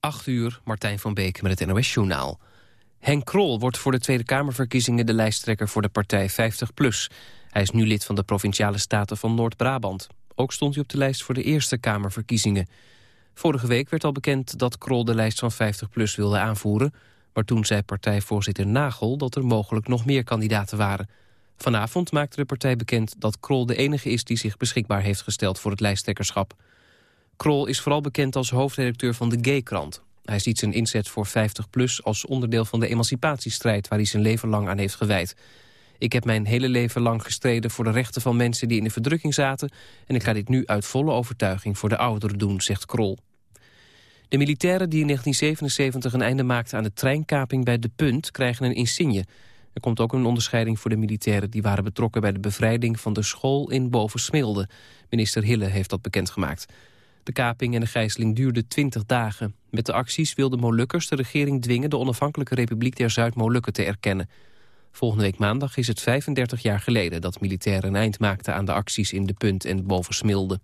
8 uur, Martijn van Beek met het NOS-journaal. Henk Krol wordt voor de Tweede Kamerverkiezingen de lijsttrekker voor de partij 50PLUS. Hij is nu lid van de Provinciale Staten van Noord-Brabant. Ook stond hij op de lijst voor de Eerste Kamerverkiezingen. Vorige week werd al bekend dat Krol de lijst van 50PLUS wilde aanvoeren... maar toen zei partijvoorzitter Nagel dat er mogelijk nog meer kandidaten waren. Vanavond maakte de partij bekend dat Krol de enige is... die zich beschikbaar heeft gesteld voor het lijsttrekkerschap. Krol is vooral bekend als hoofdredacteur van de Gay-krant. Hij ziet zijn inzet voor 50PLUS als onderdeel van de emancipatiestrijd... waar hij zijn leven lang aan heeft gewijd. Ik heb mijn hele leven lang gestreden voor de rechten van mensen die in de verdrukking zaten... en ik ga dit nu uit volle overtuiging voor de ouderen doen, zegt Krol. De militairen die in 1977 een einde maakten aan de treinkaping bij De Punt... krijgen een insigne. Er komt ook een onderscheiding voor de militairen... die waren betrokken bij de bevrijding van de school in Bovensmilde. Minister Hille heeft dat bekendgemaakt. De kaping en de gijzeling duurden 20 dagen. Met de acties wilden Molukkers de regering dwingen... de onafhankelijke Republiek der Zuid-Molukken te erkennen. Volgende week maandag is het 35 jaar geleden... dat militairen een eind maakten aan de acties in De Punt en Bovensmilde.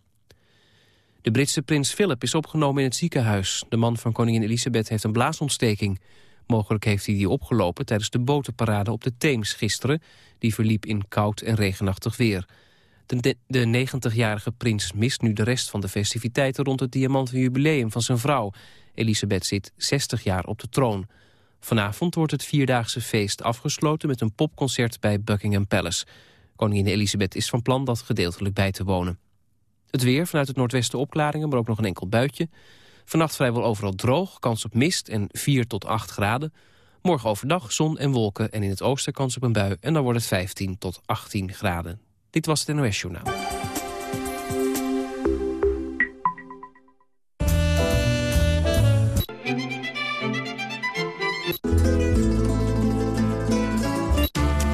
De Britse prins Philip is opgenomen in het ziekenhuis. De man van koningin Elisabeth heeft een blaasontsteking. Mogelijk heeft hij die opgelopen tijdens de botenparade op de Theems gisteren. Die verliep in koud en regenachtig weer. De, 90-jarige prins mist nu de rest van de festiviteiten... rond het diamantenjubileum van zijn vrouw. Elisabeth zit 60 jaar op de troon. Vanavond wordt het vierdaagse feest afgesloten... met een popconcert bij Buckingham Palace. Koningin Elisabeth is van plan dat gedeeltelijk bij te wonen. Het weer, vanuit het noordwesten opklaringen, maar ook nog een enkel buitje. Vannacht vrijwel overal droog, kans op mist en 4 tot 8 graden. Morgen overdag zon en wolken en in het oosten kans op een bui... en dan wordt het 15 tot 18 graden. Dit was het NOS Journaal.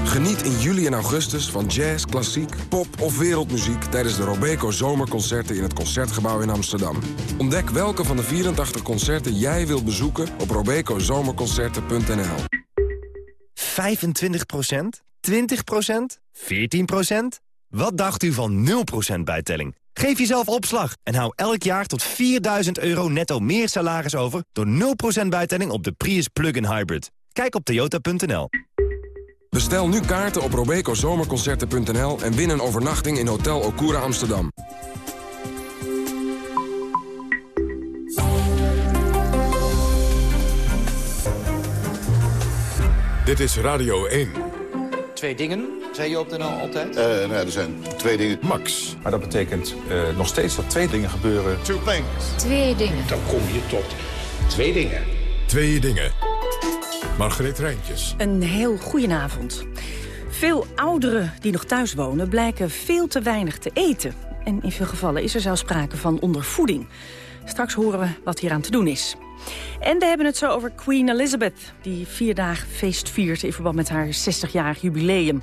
Geniet in juli en augustus van jazz, klassiek, pop of wereldmuziek... tijdens de Robeco Zomerconcerten in het Concertgebouw in Amsterdam. Ontdek welke van de 84 concerten jij wilt bezoeken op robecozomerconcerten.nl. 25% 20% 14 wat dacht u van 0% bijtelling? Geef jezelf opslag en hou elk jaar tot 4000 euro netto meer salaris over... door 0% bijtelling op de Prius Plug-in Hybrid. Kijk op toyota.nl. Bestel nu kaarten op robecozomerconcerten.nl... en win een overnachting in Hotel Okura Amsterdam. Dit is Radio 1. Twee dingen, zei je op de NL altijd? Uh, nou, er zijn twee dingen. Max. Maar dat betekent uh, nog steeds dat twee dingen gebeuren. Two things. Twee dingen. Dan kom je tot twee dingen. Twee dingen. Margreet Rijntjes. Een heel goedenavond. Veel ouderen die nog thuis wonen blijken veel te weinig te eten. En in veel gevallen is er zelfs sprake van ondervoeding. Straks horen we wat hier aan te doen is. En we hebben het zo over Queen Elizabeth... die vier dagen feest viert in verband met haar 60-jarig jubileum.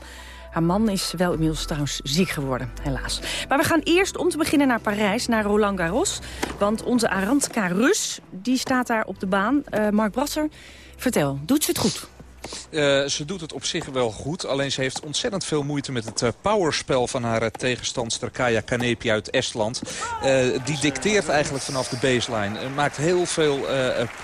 Haar man is wel inmiddels trouwens ziek geworden, helaas. Maar we gaan eerst om te beginnen naar Parijs, naar Roland Garros. Want onze Arantka Rus, die staat daar op de baan. Uh, Mark Brasser, vertel, doet ze het goed? Uh, ze doet het op zich wel goed. Alleen ze heeft ontzettend veel moeite met het uh, powerspel van haar uh, tegenstandster Kaya Kanepi uit Estland. die dicteert eigenlijk vanaf de baseline. maakt heel veel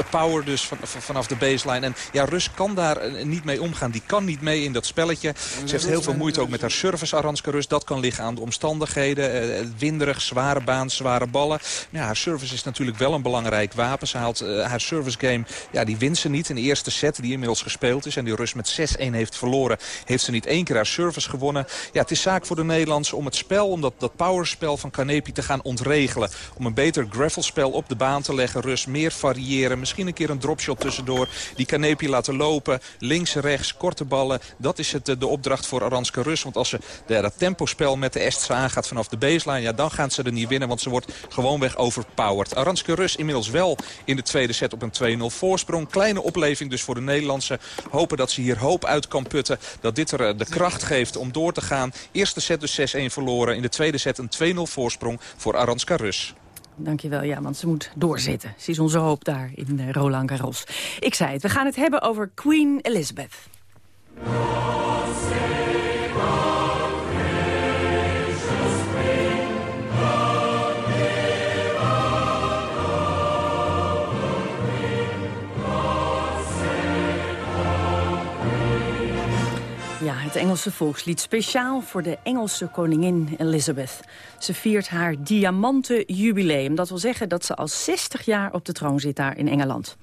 power dus van, vanaf de baseline. En ja, Rus kan daar niet mee omgaan. Die kan niet mee in dat spelletje. Ze heeft heel veel moeite ook met haar service, Aranska Rus. Dat kan liggen aan de omstandigheden. winderig, zware baan, zware ballen. Ja, haar service is natuurlijk wel een belangrijk wapen. Ze haalt haar service game, ja, die wint ze niet. In de eerste set die inmiddels gespeeld is en die Rus met 6-1 heeft verloren... heeft ze niet één keer haar service gewonnen. Ja, het is zaak voor de Nederlanders om het spel, om dat, dat powerspel van Kanepi te gaan ontregelen. Om een beter gravelspel op de baan te leggen. Rus meer variëren, misschien een keer een dropshot tussendoor. Die Kanepi laten lopen, links, rechts, korte ballen. Dat is het, de opdracht voor Aranska Rus. Want als ze dat tempospel met de Ests aangaat vanaf de baseline... ja, dan gaan ze er niet winnen, want ze wordt gewoonweg overpowered. Aranska Rus inmiddels wel in de tweede set op een 2-0 voorsprong. Kleine opleving dus voor de Nederlandse hopen dat ze hier hoop uit kan putten. Dat dit er eh, de kracht geeft om door te gaan. Eerste set dus 6-1 verloren. In de tweede set een 2-0 voorsprong voor Aranska Rus. Dankjewel, ja, want ze moet doorzitten. Ze is onze hoop daar in eh, Roland Garros. Ik zei het, we gaan het hebben over Queen Elizabeth. Ja, het Engelse volkslied speciaal voor de Engelse koningin Elizabeth. Ze viert haar diamanten jubileum. Dat wil zeggen dat ze al 60 jaar op de troon zit daar in Engeland.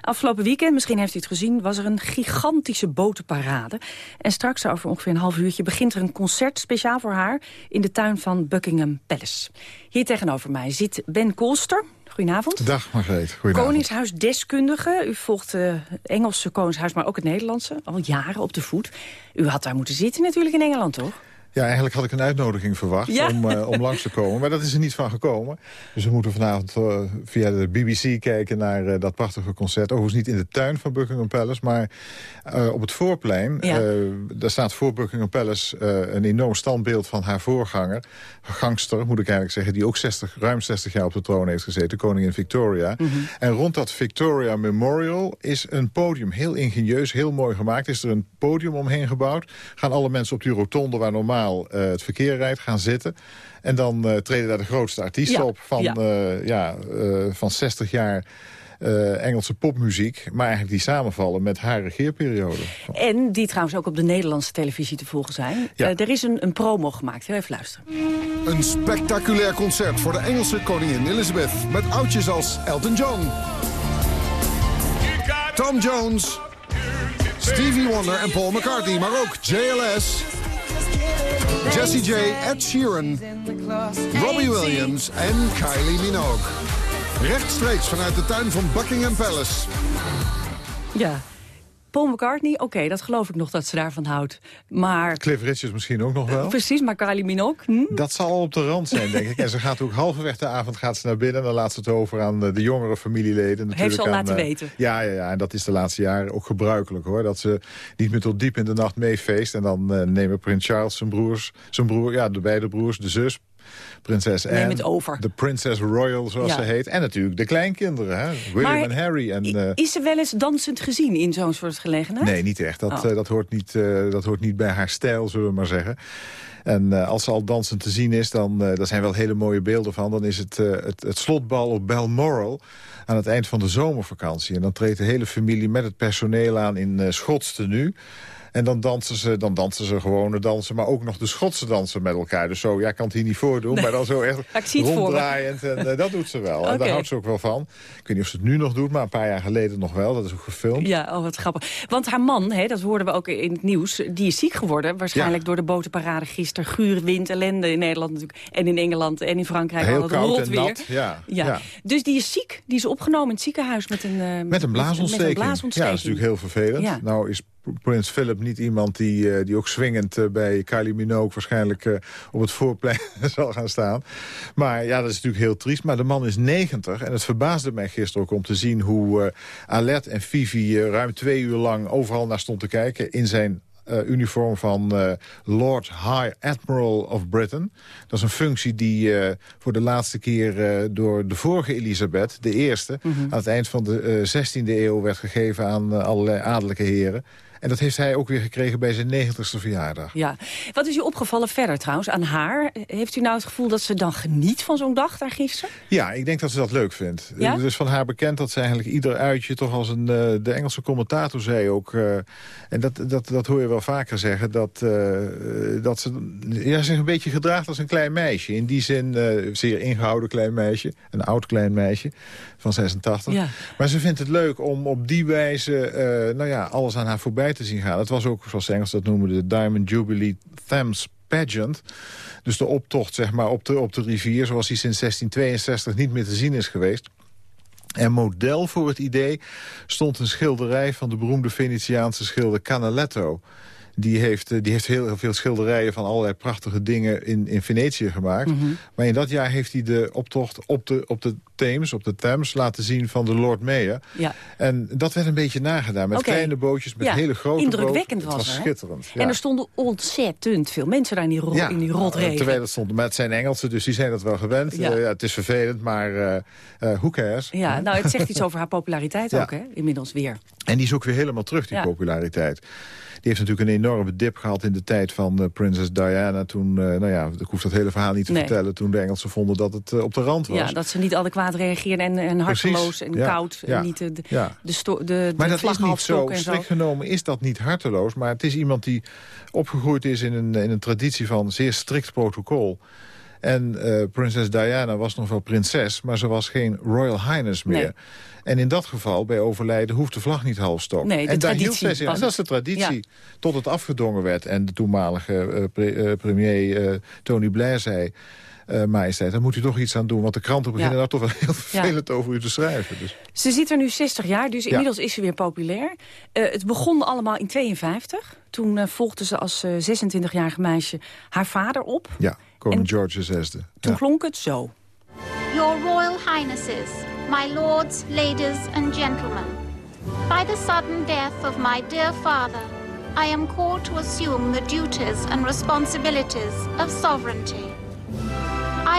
Afgelopen weekend, misschien heeft u het gezien, was er een gigantische botenparade. En straks, over ongeveer een half uurtje, begint er een concert speciaal voor haar... in de tuin van Buckingham Palace. Hier tegenover mij zit Ben Kolster, Goedenavond. Dag Margreet, goedenavond. Koningshuisdeskundige. U volgt het Engelse Koningshuis, maar ook het Nederlandse. Al jaren op de voet. U had daar moeten zitten natuurlijk in Engeland, toch? Ja, eigenlijk had ik een uitnodiging verwacht om, uh, om langs te komen. Maar dat is er niet van gekomen. Dus we moeten vanavond uh, via de BBC kijken naar uh, dat prachtige concert. Overigens niet in de tuin van Buckingham Palace, maar op het voorplein. Ja. daar staat voor Buckingham Palace een enorm standbeeld van haar voorganger. Gangster, moet ik eigenlijk zeggen, die ook 60, ruim 60 jaar op de troon heeft gezeten. Koningin Victoria. Mm -hmm. En rond dat Victoria Memorial is een podium. Heel ingenieus, heel mooi gemaakt. Is er een podium omheen gebouwd. Gaan alle mensen op die rotonde waar normaal uh, het verkeer rijdt gaan zitten. En dan uh, treden daar de grootste artiesten ja, op van, ja. Uh, ja van 60 jaar... Engelse popmuziek, maar eigenlijk die samenvallen met haar regeerperiode. En die trouwens ook op de Nederlandse televisie te volgen zijn. Ja. er is een, een promo gemaakt, heel even luisteren. Een spectaculair concert voor de Engelse koningin Elizabeth... met oudjes als Elton John, Tom Jones, Stevie Wonder en Paul McCartney... maar ook JLS... Jessie J, Ed Sheeran, Robbie Williams en Kylie Minogue. Rechtstreeks vanuit de tuin van Buckingham Palace. Ja, Paul McCartney, oké, dat geloof ik nog dat ze daarvan houdt. Maar... Cliff Richards misschien ook nog wel. Precies, maar Kylie Minogue? Hm? Dat zal al op de rand zijn, denk ik. En ze gaat ook halverwege de avond gaat ze naar binnen... en dan laat ze het over aan de, de jongere familieleden. Natuurlijk Heeft ze al aan, laten uh, weten. Ja, ja, ja, en dat is de laatste jaren ook gebruikelijk, hoor. Dat ze niet meer tot diep in de nacht meefeest. En dan uh, nemen Prins Charles zijn broers, zijn broer, ja, de beide broers, de zus, prinses Anne. Neem het over. De Princess Royal, zoals Ja. ze heet. En natuurlijk de kleinkinderen, hè? William Maar en Harry. En, eh, Is ze wel eens dansend gezien in zo'n soort gelegenheid? Nee, niet echt. Dat, Oh. eh, dat, hoort niet, eh, dat hoort niet bij haar stijl, zullen we maar zeggen. En als ze al dansend te zien is, dan uh, daar zijn wel hele mooie beelden van. Dan is het, uh, het, het slotbal op Balmoral aan het eind van de zomervakantie. En dan treedt de hele familie met het personeel aan in Schots tenue. En dan dansen, ze, dan dansen ze gewone dansen, maar ook nog de Schotse dansen met elkaar. Dus zo, ja, ik kan het hier niet voordoen, Nee. maar dan zo echt Ik zie het voor me. ronddraaiend. En uh, dat doet ze wel. En daar houdt ze ook wel van. Ik weet niet of ze het nu nog doet, maar een paar jaar geleden nog wel. Dat is ook gefilmd. Ja, oh, wat grappig. Want haar man, hè, dat hoorden we ook in het nieuws... die is ziek geworden, waarschijnlijk Ja. door de botenparade gisteren. Gure wind, ellende in Nederland natuurlijk. En in Engeland en in Frankrijk. Heel al het koud rot en weer. nat. Ja, Ja. ja. Dus die is ziek. Die is opgenomen in het ziekenhuis met een, eh, Met een blaasontsteking. Met een blaasontsteking. Ja, dat is natuurlijk heel vervelend. Nou is Prins Philip niet iemand die, eh, die ook swingend eh, bij Kylie Minogue... waarschijnlijk eh, op het voorplein zal gaan staan. Maar ja, dat is natuurlijk heel triest. Maar de man is 90 en het verbaasde mij gisteren ook om te zien... hoe Alet en Vivi ruim twee uur lang overal naar stond te kijken... in zijn uniform van Lord High Admiral of Britain. Dat is een functie die voor de laatste keer door de vorige Elisabeth, de eerste... Mhm. aan het eind van de eh, 16e eeuw werd gegeven aan allerlei adellijke heren. En dat heeft hij ook weer gekregen bij zijn 90ste verjaardag. Ja. Wat is u opgevallen verder trouwens aan haar? Heeft u nou het gevoel dat ze dan geniet van zo'n dag daar gisteren? Ja, ik denk dat ze dat leuk vindt. Ja? Het is van haar bekend dat ze eigenlijk ieder uitje toch als een... eh, de Engelse commentator zei ook... eh, en dat, dat, dat hoor je wel vaker zeggen... dat, eh, dat ze ja, zich een beetje gedraagt als een klein meisje. In die zin, eh, zeer ingehouden klein meisje. Een oud klein meisje van 86. Ja. Maar ze vindt het leuk om op die wijze nou ja, alles aan haar voorbij te zien gaan. Het was ook, zoals de Engels dat noemen, de Diamond Jubilee Thames Pageant. Dus de optocht zeg maar, op, de, op de rivier, zoals die sinds 1662 niet meer te zien is geweest. En model voor het idee stond een schilderij van de beroemde Venetiaanse schilder Canaletto. Die heeft, eh, die heeft heel, heel veel schilderijen van allerlei prachtige dingen in, in Venetië gemaakt. Mhm. Maar in dat jaar heeft hij de optocht op de, op de Theems, op de Thames, laten zien van de Lord Mayor. Ja. En dat werd een beetje nagedaan. Met kleine bootjes, met Ja, hele grote indrukwekkend was er, schitterend. Ja. En er stonden ontzettend veel mensen daar in die, ro in die rotregen. terwijl het stond, maar het zijn Engelsen, dus die zijn dat wel gewend. Ja. Eh, het is vervelend, maar eh, who cares? Ja, nou, het zegt iets over haar populariteit ook, hè? Inmiddels weer. En die is ook weer helemaal terug, die populariteit. Die heeft natuurlijk een enorme dip gehad in de tijd van eh, prinses Diana. Toen, nou ja, ik hoef dat hele verhaal niet te Nee. vertellen. Toen de Engelsen vonden dat het op de rand was. Ja, dat ze niet adequaat reageerde en, en harteloos en koud. En niet de, de, de, de, maar dat is niet zo. Strikt genomen is dat niet harteloos. Maar het is iemand die opgegroeid is in een, in een traditie van zeer strikt protocol. En uh, prinses Diana was nog wel prinses, maar ze was geen Royal Highness meer. En in dat geval, bij overlijden, hoeft de vlag niet halfstok. Nee, en daar hield zij zich dat is de traditie. Tot het afgedongen werd. En de toenmalige uh, premier Tony Blair zei... Uh, majesteit, daar moet u toch iets aan doen. Want de kranten beginnen daar toch wel heel vervelend over u te schrijven. Dus. Ze zit er nu 60 jaar, dus inmiddels is ze weer populair. Uh, het begon allemaal in 52. Toen uh, volgde ze als 26-jarige meisje haar vader op. Ja, koning George VI. Toen klonk het zo. Your Royal Highnesses, my lords, ladies and gentlemen. By the sudden death of my dear father, I am called to assume the duties and responsibilities of sovereignty.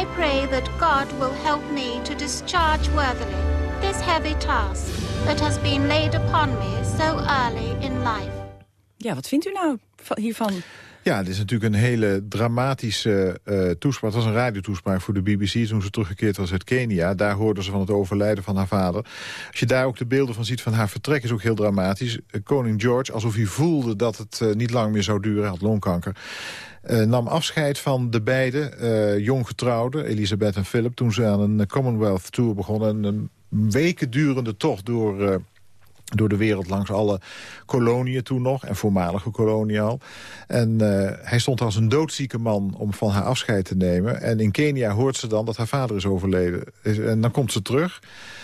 I pray that God will help me to discharge worthily this heavy task that has been laid upon me so early in life. Ja, wat vindt u nou hiervan? Ja, het is natuurlijk een hele dramatische uh, toespraak. Het was een radiotoespraak voor de BBC toen ze teruggekeerd was uit Kenia. Daar hoorden ze van het overlijden van haar vader. Als je daar ook de beelden van ziet van haar vertrek is ook heel dramatisch. Uh, koning George, alsof hij voelde dat het uh, niet lang meer zou duren. Had longkanker. Nam afscheid van de beide uh, jonggetrouwden, Elisabeth en Philip... toen ze aan een Commonwealth Tour begonnen. Een weken durende tocht door, door de wereld langs alle koloniën toen nog... en voormalige koloniën al. En hij stond als een doodzieke man om van haar afscheid te nemen. En in Kenia hoort ze dan dat haar vader is overleden. En dan komt ze terug...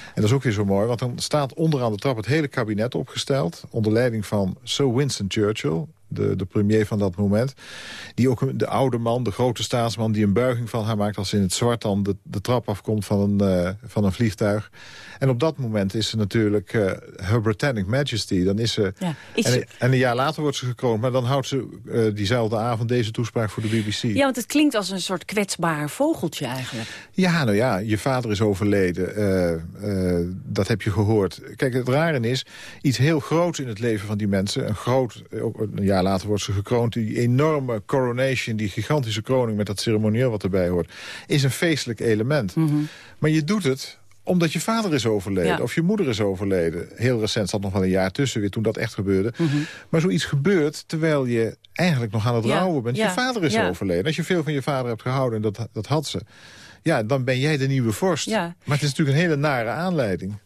En dat is ook weer zo mooi, want dan staat onderaan de trap het hele kabinet opgesteld... onder leiding van Sir Winston Churchill, de, de premier van dat moment. Die ook de oude man, de grote staatsman... die een buiging van haar maakt als ze in het zwart dan de, de trap afkomt van een, uh, van een vliegtuig. En op dat moment is ze natuurlijk uh, Her Britannic Majesty. Dan is ze, ja, is en, en, een jaar later wordt ze gekroond. Maar dan houdt ze uh, diezelfde avond deze toespraak voor de BBC. Ja, want het klinkt als een soort kwetsbaar vogeltje eigenlijk. Ja, nou ja, je vader is overleden. dat heb je gehoord. Kijk, het rare is, iets heel groots in het leven van die mensen. Een groot, ook, ja, jaar later wordt ze gekroond. Die enorme coronation, die gigantische kroning met dat ceremonieel wat erbij hoort... is een feestelijk element. Mm -hmm. Maar je doet het omdat je vader is overleden ja. of je moeder is overleden. Heel recent zat nog wel een jaar tussen weer toen dat echt gebeurde. Mm -hmm. Maar zoiets gebeurt terwijl je eigenlijk nog aan het ja. rouwen bent. Je vader is overleden. Als je veel van je vader hebt gehouden, en dat, dat had ze ja, dan ben jij de nieuwe vorst. Ja. Maar het is natuurlijk een hele nare aanleiding.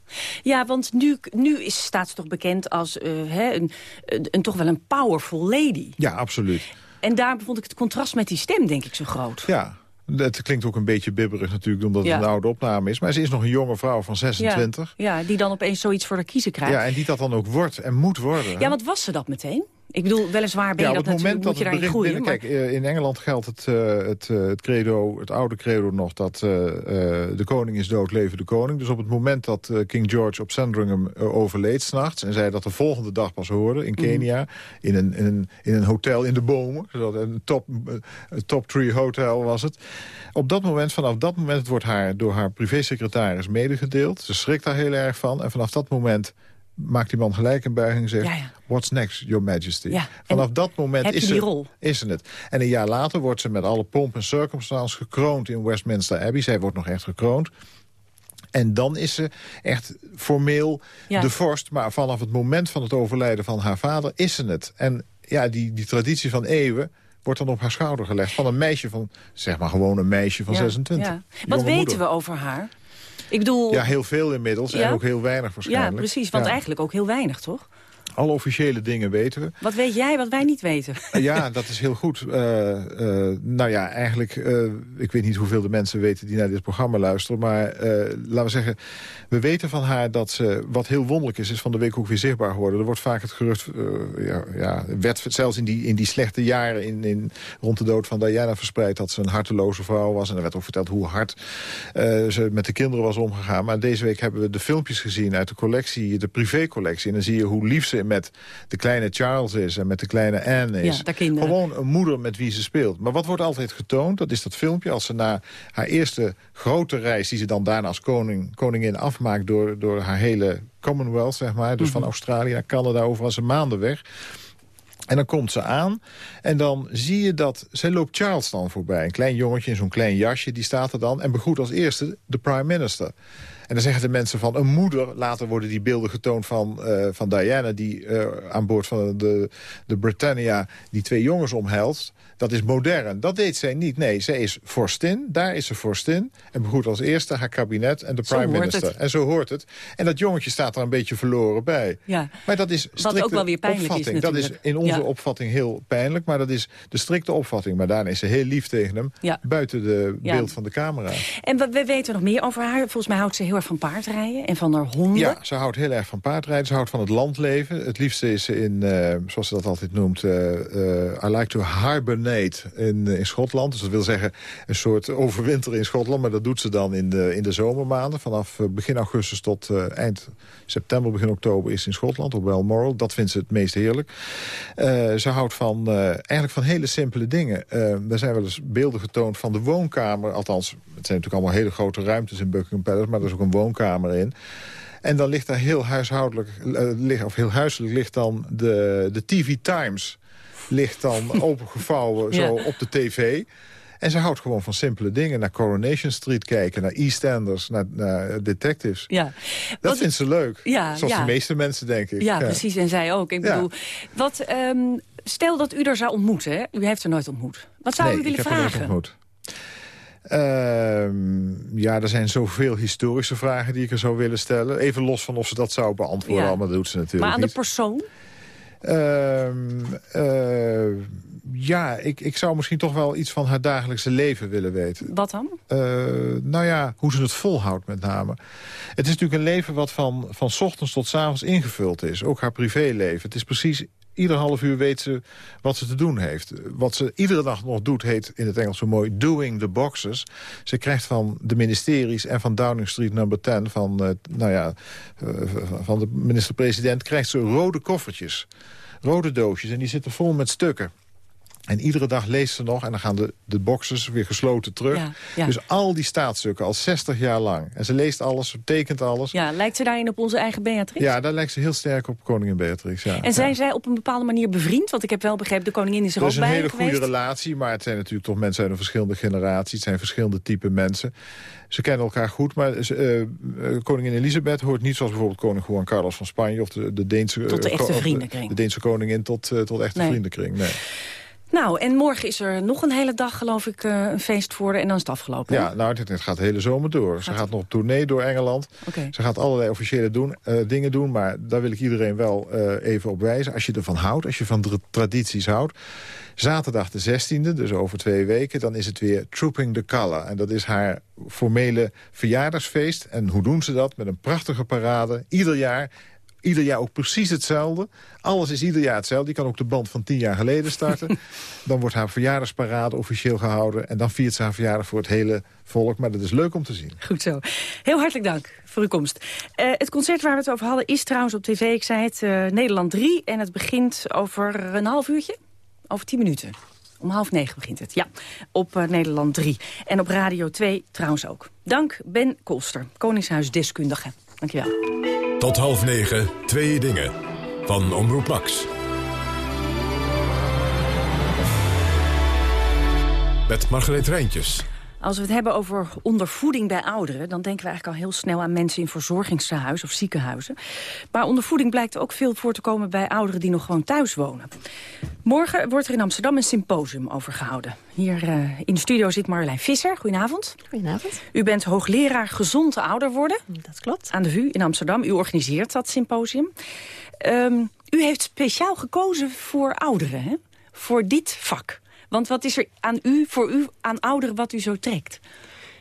Ja, want nu, nu is, staat ze toch bekend als uh, hè, een, een, een, toch wel een powerful lady. Ja, absoluut. En daar vond ik het contrast met die stem, denk ik, zo groot. Ja, het klinkt ook een beetje bibberig natuurlijk, omdat het een oude opname is. Maar ze is nog een jonge vrouw van 26. Ja, ja, die dan opeens zoiets voor de kiezen krijgt. Ja, en die dat dan ook wordt en moet worden. Ja, wat was ze dat meteen? Ik bedoel, weliswaar ben je ja, dat natuurlijk, moet je daarin groeien. Binnen, Kijk, uh, in Engeland geldt het, uh, het, uh, het, credo, het oude credo nog... dat de koning is dood, leven de koning. Dus op het moment dat King George op Sandringham overleed s'nachts... en zij dat de volgende dag pas hoorde in Kenia... Mm. In, een, in, een, in een hotel in de bomen, een top, top tree hotel was het... op dat moment, vanaf dat moment wordt haar door haar privésecretaris medegedeeld. Ze schrikt daar heel erg van en vanaf dat moment maakt die man gelijk een buiging en zegt... Ja, ja. What's next, your majesty? Ja, Vanaf dat moment is, ze, is ze het. En een jaar later wordt ze met alle pomp en circumstance gekroond in Westminster Abbey. Zij wordt nog echt gekroond. En dan is ze echt formeel de vorst. Maar vanaf het moment van het overlijden van haar vader is ze het. En ja, die, die traditie van eeuwen wordt dan op haar schouder gelegd. Van een meisje van, zeg maar gewoon een meisje van 26. Wat weten we over haar? Ik bedoel... Ja, heel veel inmiddels en ook heel weinig waarschijnlijk. Ja, precies, want eigenlijk ook heel weinig, toch? Alle officiële dingen weten we. Wat weet jij wat wij niet weten? Ja, dat is heel goed. Uh, uh, nou ja, eigenlijk, uh, ik weet niet hoeveel de mensen weten die naar dit programma luisteren. Maar laten we zeggen, we weten van haar dat ze, wat heel wonderlijk is, is van de week ook weer zichtbaar geworden. Er wordt vaak het gerucht, ja, ja, werd zelfs in die, in die slechte jaren in, in, rond de dood van Diana verspreid... dat ze een harteloze vrouw was. En er werd ook verteld hoe hard ze met de kinderen was omgegaan. Maar deze week hebben we de filmpjes gezien uit de collectie, de privécollectie. En dan zie je hoe lief ze met de kleine Charles is en met de kleine Anne is. Ja, Gewoon een moeder met wie ze speelt. Maar wat wordt altijd getoond? Dat is dat filmpje als ze na haar eerste grote reis... die ze dan daarna als koning, koningin afmaakt door, door haar hele Commonwealth, zeg maar. Dus van mhm. Australië naar Canada, overal ze maanden weg. En dan komt ze aan en dan zie je dat... Zij loopt Charles dan voorbij. Een klein jongetje in zo'n klein jasje, die staat er dan... en begroet als eerste de prime minister. En dan zeggen de mensen van een moeder... later worden die beelden getoond van, uh, van Diana... die uh, aan boord van de, de Britannia die twee jongens omhelst. Dat is modern. Dat deed zij niet. Nee, zij is vorstin. Daar is ze vorstin. En begroet als eerste haar kabinet en de prime minister. En zo hoort het. En dat jongetje staat er een beetje verloren bij. Ja. Maar dat is Wat ook wel weer pijnlijk opvatting. is Dat is in onze ja. opvatting heel pijnlijk. Maar dat is de strikte opvatting. Maar daarna is ze heel lief tegen hem. Ja. Buiten de beeld van de camera. En we, we, weten nog meer over haar. Volgens mij houdt ze heel van paardrijden. En van haar honden. Ja, ze houdt heel erg van paardrijden. Ze houdt van het landleven. Het liefste is ze in, uh, zoals ze dat altijd noemt... Uh, I like to hibernate in in Schotland. Dus dat wil zeggen een soort overwinter in Schotland. Maar dat doet ze dan in de, in de zomermaanden. Vanaf begin augustus tot eind september, begin oktober is in Schotland. Op Balmoral. Dat vindt ze het meest heerlijk. Ze houdt van, eigenlijk van hele simpele dingen. er zijn wel eens beelden getoond van de woonkamer. Althans, het zijn natuurlijk allemaal hele grote ruimtes in Buckingham Palace. Maar er is ook een woonkamer in. En dan ligt daar heel huishoudelijk, uh, of heel huiselijk ligt dan de, de TV Times ligt dan opengevouwen zo op de tv. En ze houdt gewoon van simpele dingen. Naar Coronation Street kijken, naar EastEnders, naar, naar detectives. Ja. Dat wat, vindt ze leuk. Ja, Zoals ja. de meeste mensen, denk ik. Ja, precies. En zij ook. Ik bedoel, wat, um, stel dat u er zou ontmoeten. Hè? U heeft er nooit ontmoet. Wat zou nee, u willen ik heb vragen? Er nooit ontmoet. Uh, ja, er zijn zoveel historische vragen die ik er zou willen stellen. Even los van of ze dat zou beantwoorden, ja. maar dat doet ze natuurlijk Maar aan niet. de persoon? Uh, uh, ja, ik, ik zou misschien toch wel iets van haar dagelijkse leven willen weten. Wat dan? Uh, nou ja, hoe ze het volhoudt met name. Het is natuurlijk een leven wat van, van ochtends tot s avonds ingevuld is. Ook haar privéleven. Het is precies... Ieder half uur weet ze wat ze te doen heeft. Wat ze iedere dag nog doet, heet in het Engels zo mooi... doing the boxes. Ze krijgt van de ministeries en van Downing Street number 10... van, uh, nou ja, uh, van de minister-president... krijgt ze rode koffertjes. Rode doosjes. En die zitten vol met stukken. En iedere dag leest ze nog en dan gaan de, de boxes weer gesloten terug. Ja, ja. Dus al die staatsstukken, al 60 jaar lang. En ze leest alles, ze tekent alles. Ja, lijkt ze daarin op onze eigen Beatrix? Ja, daar lijkt ze heel sterk op koningin Beatrix. Ja. En zijn ja. zij op een bepaalde manier bevriend? Want ik heb wel begrepen, de koningin is er, er ook is een bij hele geweest. goede relatie, maar het zijn natuurlijk toch mensen uit een verschillende generaties. Het zijn verschillende type mensen. Ze kennen elkaar goed, maar uh, koningin Elisabeth hoort niet zoals bijvoorbeeld koning Juan Carlos van Spanje... of de, de Deense, tot de echte vriendenkring. De, de Deense koningin tot, uh, tot echte nee. vriendenkring. Nee. Nou, en morgen is er nog een hele dag, geloof ik, uh, een feest voor en dan is het afgelopen. Ja, nou, het, gaat de hele zomer door. Gaat Ze gaat nog op tournee door Engeland. Okay. Ze gaat allerlei officiële doen, uh, dingen doen, maar daar wil ik iedereen wel uh, even op wijzen. Als je ervan houdt, als je van de tradities houdt. Zaterdag de 16e, dus over twee weken, dan is het weer Trooping the Colour. En dat is haar formele verjaardagsfeest. En hoe doen ze dat? Met een prachtige parade, ieder jaar ieder jaar ook precies hetzelfde. Alles is ieder jaar hetzelfde. Je kan ook de band van tien jaar geleden starten. dan wordt haar verjaardagsparade officieel gehouden. En dan viert ze haar verjaardag voor het hele volk. Maar dat is leuk om te zien. Goed zo. Heel hartelijk dank voor uw komst. Uh, het concert waar we het over hadden is trouwens op tv. Ik zei het, uh, Nederland 3. En het begint over een half uurtje. Over tien minuten. Om half negen begint het, ja. Op uh, Nederland 3. En op Radio 2 trouwens ook. Dank Ben Kolster, Koningshuisdeskundige. Dankjewel. Tot half negen, twee dingen. Van Omroep Max. Met Margreet Rijntjes. Als we het hebben over ondervoeding bij ouderen... dan denken we eigenlijk al heel snel aan mensen in verzorgingstehuizen of ziekenhuizen. Maar ondervoeding blijkt ook veel voor te komen bij ouderen die nog gewoon thuis wonen. Morgen wordt er in Amsterdam een symposium over gehouden. Hier uh, in de studio zit Marjolein Visser. Goedenavond. Goedenavond. U bent hoogleraar gezond ouder worden. Dat klopt. Aan de VU in Amsterdam. U organiseert dat symposium. Um, u heeft speciaal gekozen voor ouderen, hè? Voor dit vak. Want wat is er aan u, voor u, aan ouderen wat u zo trekt?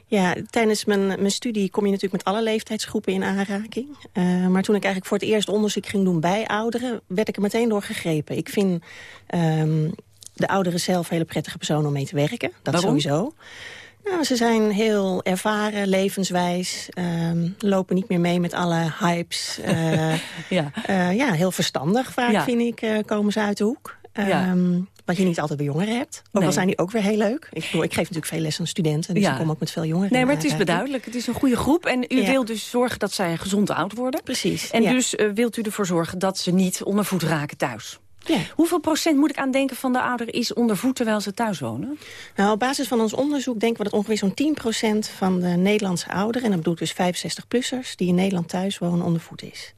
Ja, tijdens mijn, mijn studie kom je natuurlijk met alle leeftijdsgroepen in aanraking. Uh, maar toen ik eigenlijk voor het eerst onderzoek ging doen bij ouderen... werd ik er meteen door gegrepen. Ik vind um, de ouderen zelf hele prettige personen om mee te werken. Dat Waarom? sowieso. Nou, ze zijn heel ervaren, levenswijs, um, lopen niet meer mee met alle hypes. Uh, ja. Uh, ja, heel verstandig vaak ja. vind ik, komen ze uit de hoek. Ja. Um, wat je niet altijd bij jongeren hebt. Ook Nee. al zijn die ook weer heel leuk. Ik, bedoel, ik geef natuurlijk veel les aan studenten, dus Ja. ik kom ook met veel jongeren. Nee, maar het is aanraking. beduidelijk. Het is een goede groep. En u Ja. wilt dus zorgen dat zij gezond oud worden. Precies. En ja. dus uh, wilt u ervoor zorgen dat ze niet onder voet raken thuis. Ja. Hoeveel procent moet ik aan denken van de ouderen is onder voet terwijl ze thuis wonen? Nou, op basis van ons onderzoek denken we dat ongeveer zo'n 10 procent van de Nederlandse ouderen... en dat bedoelt dus 65-plussers die in Nederland thuis wonen onder voet is.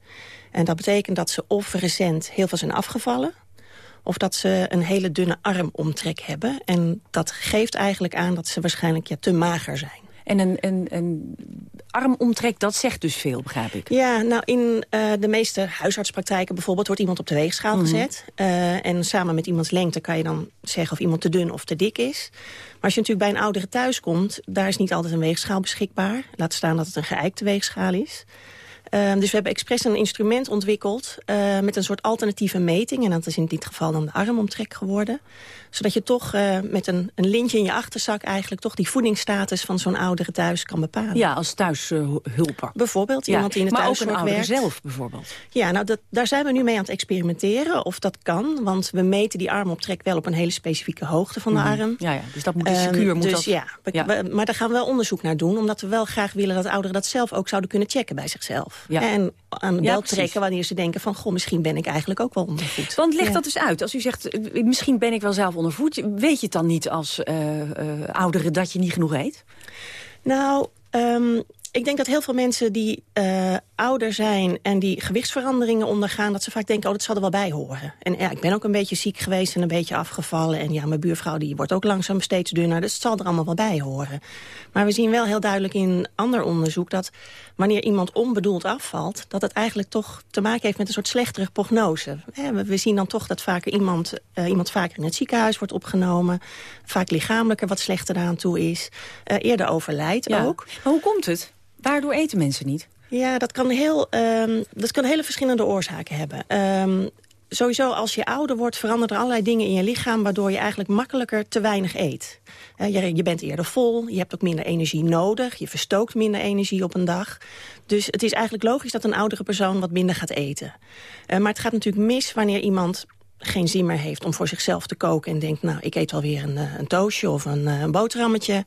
En dat betekent dat ze of recent heel veel zijn afgevallen... of dat ze een hele dunne armomtrek hebben. En dat geeft eigenlijk aan dat ze waarschijnlijk ja, te mager zijn. En een, een, een armomtrek, dat zegt dus veel, begrijp ik. Ja, nou in uh, de meeste huisartspraktijken bijvoorbeeld... wordt iemand op de weegschaal mhm. gezet. Uh, en samen met iemands lengte kan je dan zeggen of iemand te dun of te dik is. Maar als je natuurlijk bij een oudere thuis komt... daar is niet altijd een weegschaal beschikbaar. Laat staan dat het een geëikte weegschaal is. Uh, dus we hebben expres een instrument ontwikkeld uh, met een soort alternatieve meting. En dat is in dit geval dan de armomtrek geworden zodat je toch uh, met een, een lintje in je achterzak... eigenlijk toch die voedingsstatus van zo'n oudere thuis kan bepalen. Ja, als thuishulper. bijvoorbeeld, iemand die in thuiszorg werkt. Maar ook een zelf bijvoorbeeld. Ja, nou dat, daar zijn we nu mee aan het experimenteren of dat kan. Want we meten die armoptrek wel op een hele specifieke hoogte van de mhm. arm. Ja, ja, dus dat moet um, secuur. Moet dus dat... ja, ja. Maar daar gaan we wel onderzoek naar doen. Omdat we wel graag willen dat ouderen dat zelf ook zouden kunnen checken bij zichzelf. Ja. En aan de bel trekken wanneer ze denken van... goh, misschien ben ik eigenlijk ook wel ondervoed. Want leg dat dus uit. Als u zegt, eh, misschien ben ik wel zelf ondervoed. Weet je het dan niet als uh, uh, oudere dat je niet genoeg eet? Nou, um, ik denk dat heel veel mensen die uh, ouder zijn en die gewichtsveranderingen ondergaan... dat ze vaak denken, oh, dat zal er wel bij horen. En ja, ik ben ook een beetje ziek geweest en een beetje afgevallen. En ja, mijn buurvrouw die wordt ook langzaam steeds dunner. Dus het zal er allemaal wel bij horen. Maar we zien wel heel duidelijk in ander onderzoek... dat wanneer iemand onbedoeld afvalt... dat het eigenlijk toch te maken heeft met een soort slechtere prognose. We zien dan toch dat vaker iemand, uh, iemand vaker in het ziekenhuis wordt opgenomen. Vaak lichamelijker wat slechter aan toe is. Uh, eerder overlijdt ja. ook. Maar hoe komt het? Waardoor eten mensen niet? Ja, dat kan, heel, um, dat kan hele verschillende oorzaken hebben. Um, sowieso, als je ouder wordt, veranderen er allerlei dingen in je lichaam... waardoor je eigenlijk makkelijker te weinig eet. Je, je, bent eerder vol, je hebt ook minder energie nodig... je verstookt minder energie op een dag. Dus het is eigenlijk logisch dat een oudere persoon wat minder gaat eten. Uh, maar het gaat natuurlijk mis wanneer iemand geen zin meer heeft om voor zichzelf te koken... en denkt, nou, ik eet wel weer een, een toastje of een, een boterhammetje...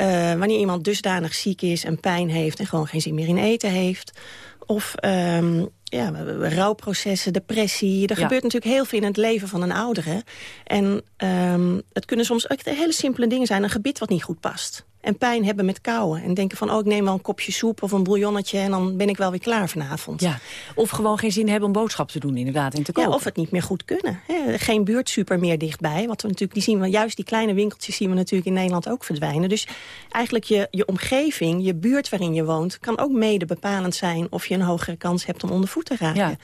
Uh, wanneer iemand dusdanig ziek is en pijn heeft... en gewoon geen zin meer in eten heeft. Of um, ja, rouwprocessen, depressie. Er ja. gebeurt natuurlijk heel veel in het leven van een oudere. En um, het kunnen soms ook hele simpele dingen zijn. Een gebit wat niet goed past en pijn hebben met kouwen. En denken van, oh, ik neem wel een kopje soep of een bouillonnetje... en dan ben ik wel weer klaar vanavond. Ja. Of gewoon geen zin hebben om boodschap te doen, inderdaad, en te koken. Ja, of het niet meer goed kunnen. Hè. Geen buurtsuper meer dichtbij. Wat we natuurlijk, die zien we, juist die kleine winkeltjes zien we natuurlijk in Nederland ook verdwijnen. Dus eigenlijk je, je omgeving, je buurt waarin je woont... kan ook mede bepalend zijn of je een hogere kans hebt om onder voet te raken. Ja.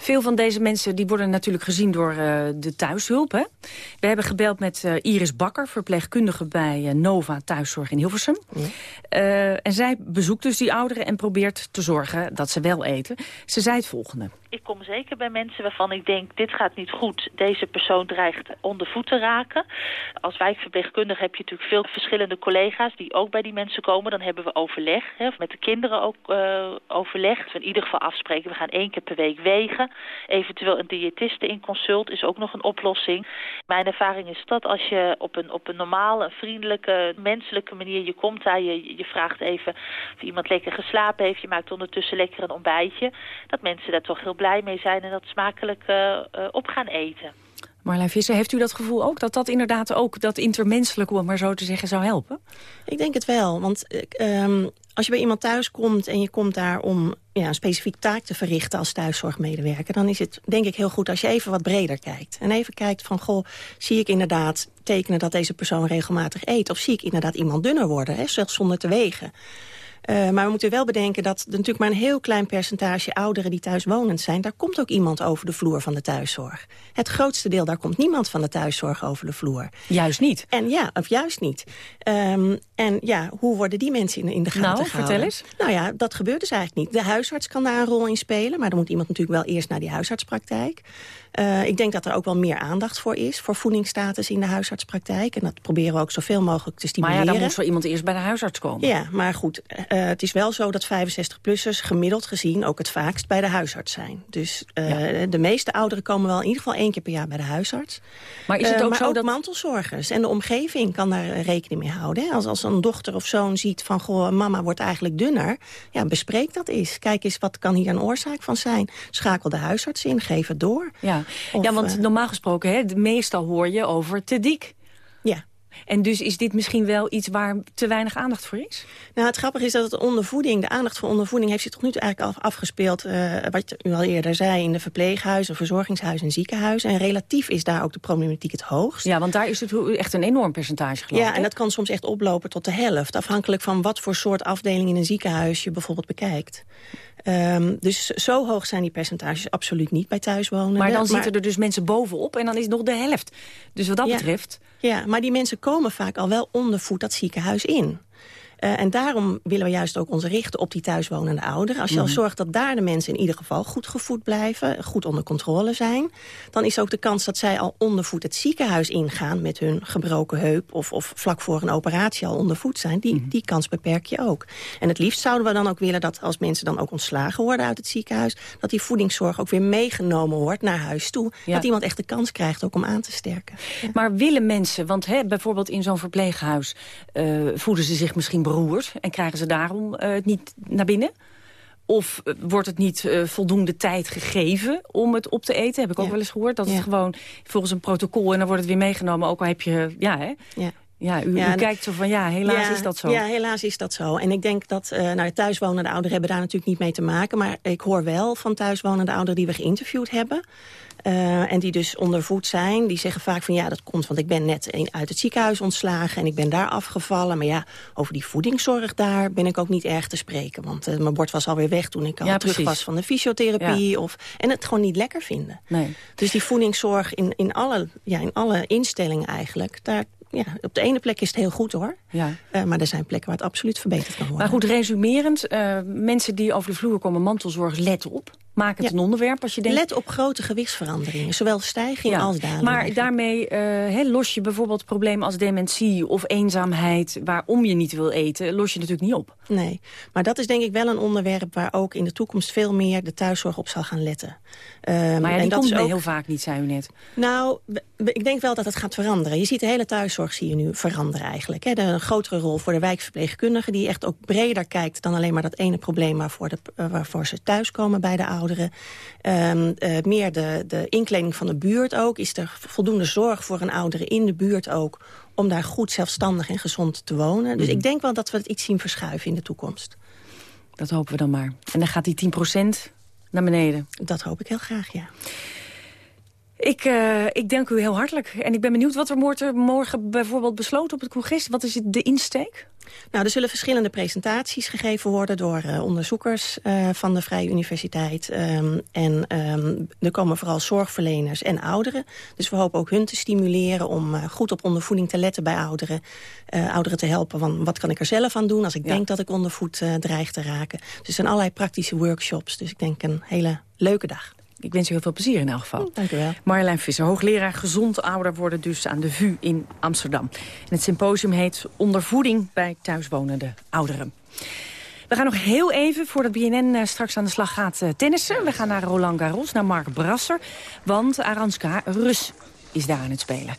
Veel van deze mensen die worden natuurlijk gezien door uh, de thuishulp. Hè? We hebben gebeld met uh, Iris Bakker, verpleegkundige bij uh, Nova Thuiszorg in Hilversum. Ja. en zij bezoekt dus die ouderen en probeert te zorgen dat ze wel eten. Ze zei het volgende. Ik kom zeker bij mensen waarvan ik denk, dit gaat niet goed. Deze persoon dreigt onder voet te raken. Als wijkverpleegkundige heb je natuurlijk veel verschillende collega's die ook bij die mensen komen. Dan hebben we overleg, hè, met de kinderen ook uh, overleg. We in ieder geval afspreken, we gaan één keer per week wegen. Eventueel een diëtiste in consult is ook nog een oplossing. Mijn ervaring is dat als je op een, op een normale, vriendelijke, menselijke manier... je komt daar, je, je vraagt even of iemand lekker geslapen heeft... je maakt ondertussen lekker een ontbijtje... dat mensen daar toch heel blij mee zijn en dat smakelijk uh, uh, op gaan eten. Marlijn Visser, heeft u dat gevoel ook? Dat dat inderdaad ook, dat intermenselijke, om maar zo te zeggen, zou helpen? Ik denk het wel, want um, als je bij iemand thuis komt en je komt daar om ja, een specifiek taak te verrichten als thuiszorgmedewerker... dan is het denk ik heel goed als je even wat breder kijkt. En even kijkt van, goh, zie ik inderdaad tekenen dat deze persoon regelmatig eet? Of zie ik inderdaad iemand dunner worden, hè, zelfs zonder te wegen? Uh, maar we moeten wel bedenken dat er natuurlijk maar een heel klein percentage ouderen die thuiswonend zijn. Daar komt ook iemand over de vloer van de thuiszorg. Het grootste deel, daar komt niemand van de thuiszorg over de vloer. Juist niet? En ja, of juist niet. Um, en ja, hoe worden die mensen in, in de gaten nou, gehouden? vertel eens. Nou ja, dat gebeurt dus eigenlijk niet. De huisarts kan daar een rol in spelen, maar dan moet iemand natuurlijk wel eerst naar die huisartspraktijk. Uh, ik denk dat er ook wel meer aandacht voor is, voor voedingsstatus in de huisartspraktijk. En dat proberen we ook zoveel mogelijk te stimuleren. Maar ja, dan moet zo iemand eerst bij de huisarts komen. Ja, maar goed, Uh, het is wel zo dat 65-plussers gemiddeld gezien ook het vaakst bij de huisarts zijn. Dus uh, de meeste ouderen komen wel in ieder geval één keer per jaar bij de huisarts. Maar is het ook maar zo ook dat... mantelzorgers en de omgeving kan daar rekening mee houden. Hè? Als, als een dochter of zoon ziet van, goh, mama wordt eigenlijk dunner. Ja, bespreek dat eens. Kijk eens, wat kan hier een oorzaak van zijn? Schakel de huisarts in, geef het door. Ja, Of, ja want eh, normaal gesproken, hè, meestal hoor je over te dik. Ja. En dus is dit misschien wel iets waar te weinig aandacht voor is? Nou, het grappige is dat het ondervoeding, de aandacht voor ondervoeding... heeft zich tot nu toe eigenlijk al afgespeeld, eh, wat u al eerder zei... in de verpleeghuizen, verzorgingshuizen en ziekenhuizen. En relatief is daar ook de problematiek het hoogst. Ja, want daar is het echt een enorm percentage geloof Ja, en dat kan soms echt oplopen tot de helft. Afhankelijk van wat voor soort afdeling in een ziekenhuis je bijvoorbeeld bekijkt. Ehm, dus zo hoog zijn die percentages absoluut niet bij thuiswonenden. Maar dan zitten er dus mensen bovenop en dan is het nog de helft. Dus wat dat Ja. betreft... Ja, maar die mensen komen vaak al wel ondervoed dat ziekenhuis in. Eh, en daarom willen we juist ook ons richten op die thuiswonende ouderen. Als je al Mhm. zorgt dat daar de mensen in ieder geval goed gevoed blijven... goed onder controle zijn... dan is ook de kans dat zij al ondervoed het ziekenhuis ingaan... met hun gebroken heup of, of vlak voor een operatie al ondervoed zijn... Die, Mhm. die kans beperk je ook. En het liefst zouden we dan ook willen dat als mensen dan ook ontslagen worden uit het ziekenhuis... dat die voedingszorg ook weer meegenomen wordt naar huis toe. Ja. Dat iemand echt de kans krijgt ook om aan te sterken. Maar willen mensen, want hè, bijvoorbeeld in zo'n verpleeghuis... eh, voeden ze zich misschien beroerd en krijgen ze daarom eh, het niet naar binnen? Of eh, wordt het niet eh, voldoende tijd gegeven om het op te eten? Heb ik ook Ja. wel eens gehoord. Dat Ja. het gewoon volgens een protocol en dan wordt het weer meegenomen. Ook al heb je, ja hè? Ja. Ja, u, Ja, u en- kijkt zo van, ja, helaas Ja, is dat zo. Ja, helaas is dat zo. En ik denk dat uh, nou, de thuiswonende ouderen hebben daar natuurlijk niet mee te maken. Maar ik hoor wel van thuiswonende ouderen die we geïnterviewd hebben. Uh, en die dus ondervoed zijn. Die zeggen vaak van ja, dat komt want ik ben net uit het ziekenhuis ontslagen. En ik ben daar afgevallen. Maar ja, over die voedingszorg daar ben ik ook niet erg te spreken. Want uh, mijn bord was alweer weg toen ik al Ja, terug was van de fysiotherapie. Of, en het gewoon niet lekker vinden. Nee. Dus die voedingszorg in, in, alle, ja, in alle instellingen eigenlijk. Daar, ja, op de ene plek is het heel goed hoor. Ja. Uh, maar er zijn plekken waar het absoluut verbeterd kan worden. Maar goed, resumerend, uh, mensen die over de vloer komen mantelzorg, let op. Maak het Ja. een onderwerp als je denkt... Let op grote gewichtsveranderingen, zowel stijging als daling. Maar daarmee uh, he, los je bijvoorbeeld problemen als dementie of eenzaamheid... waarom je niet wil eten, los je natuurlijk niet op. Nee, maar dat is denk ik wel een onderwerp... waar ook in de toekomst veel meer de thuiszorg op zal gaan letten. Um, maar ja, die en dat komt is ook... heel vaak niet, zei u net. Nou, ik denk wel dat het gaat veranderen. Je ziet de hele thuiszorg zie je nu veranderen eigenlijk. Hè. De, een grotere rol voor de wijkverpleegkundige... die echt ook breder kijkt dan alleen maar dat ene probleem... waarvoor, de, uh, waarvoor ze thuiskomen bij de ouderen. Um, uh, meer de, de inkleding van de buurt ook. Is er voldoende zorg voor een oudere in de buurt ook... om daar goed zelfstandig en gezond te wonen. Dus mm. ik denk wel dat we het iets zien verschuiven in de toekomst. Dat hopen we dan maar. En dan gaat die 10% naar beneden. Dat hoop ik heel graag, ja. Ik, uh, ik dank u heel hartelijk. En ik ben benieuwd wat er morgen, morgen bijvoorbeeld besloten op het congres. Wat is de insteek? Nou, er zullen verschillende presentaties gegeven worden door uh, onderzoekers uh, van de Vrije Universiteit. Um, en um, er komen vooral zorgverleners en ouderen. Dus we hopen ook hun te stimuleren om uh, goed op ondervoeding te letten bij ouderen. ouderen te helpen van wat kan ik er zelf aan doen als ik ja. denk dat ik ondervoed dreig te raken. Dus er zijn allerlei praktische workshops. Dus ik denk een hele leuke dag. Ik wens u heel veel plezier in elk geval. Dank u wel. Marjolein Visser, hoogleraar gezond ouder worden dus aan de VU in Amsterdam. En het symposium heet Ondervoeding bij thuiswonende ouderen. We gaan nog heel even, voordat BNN uh, straks aan de slag gaat uh, tennissen. We gaan naar Roland Garros, naar Mark Brasser. Want Aranska Rus is daar aan het spelen.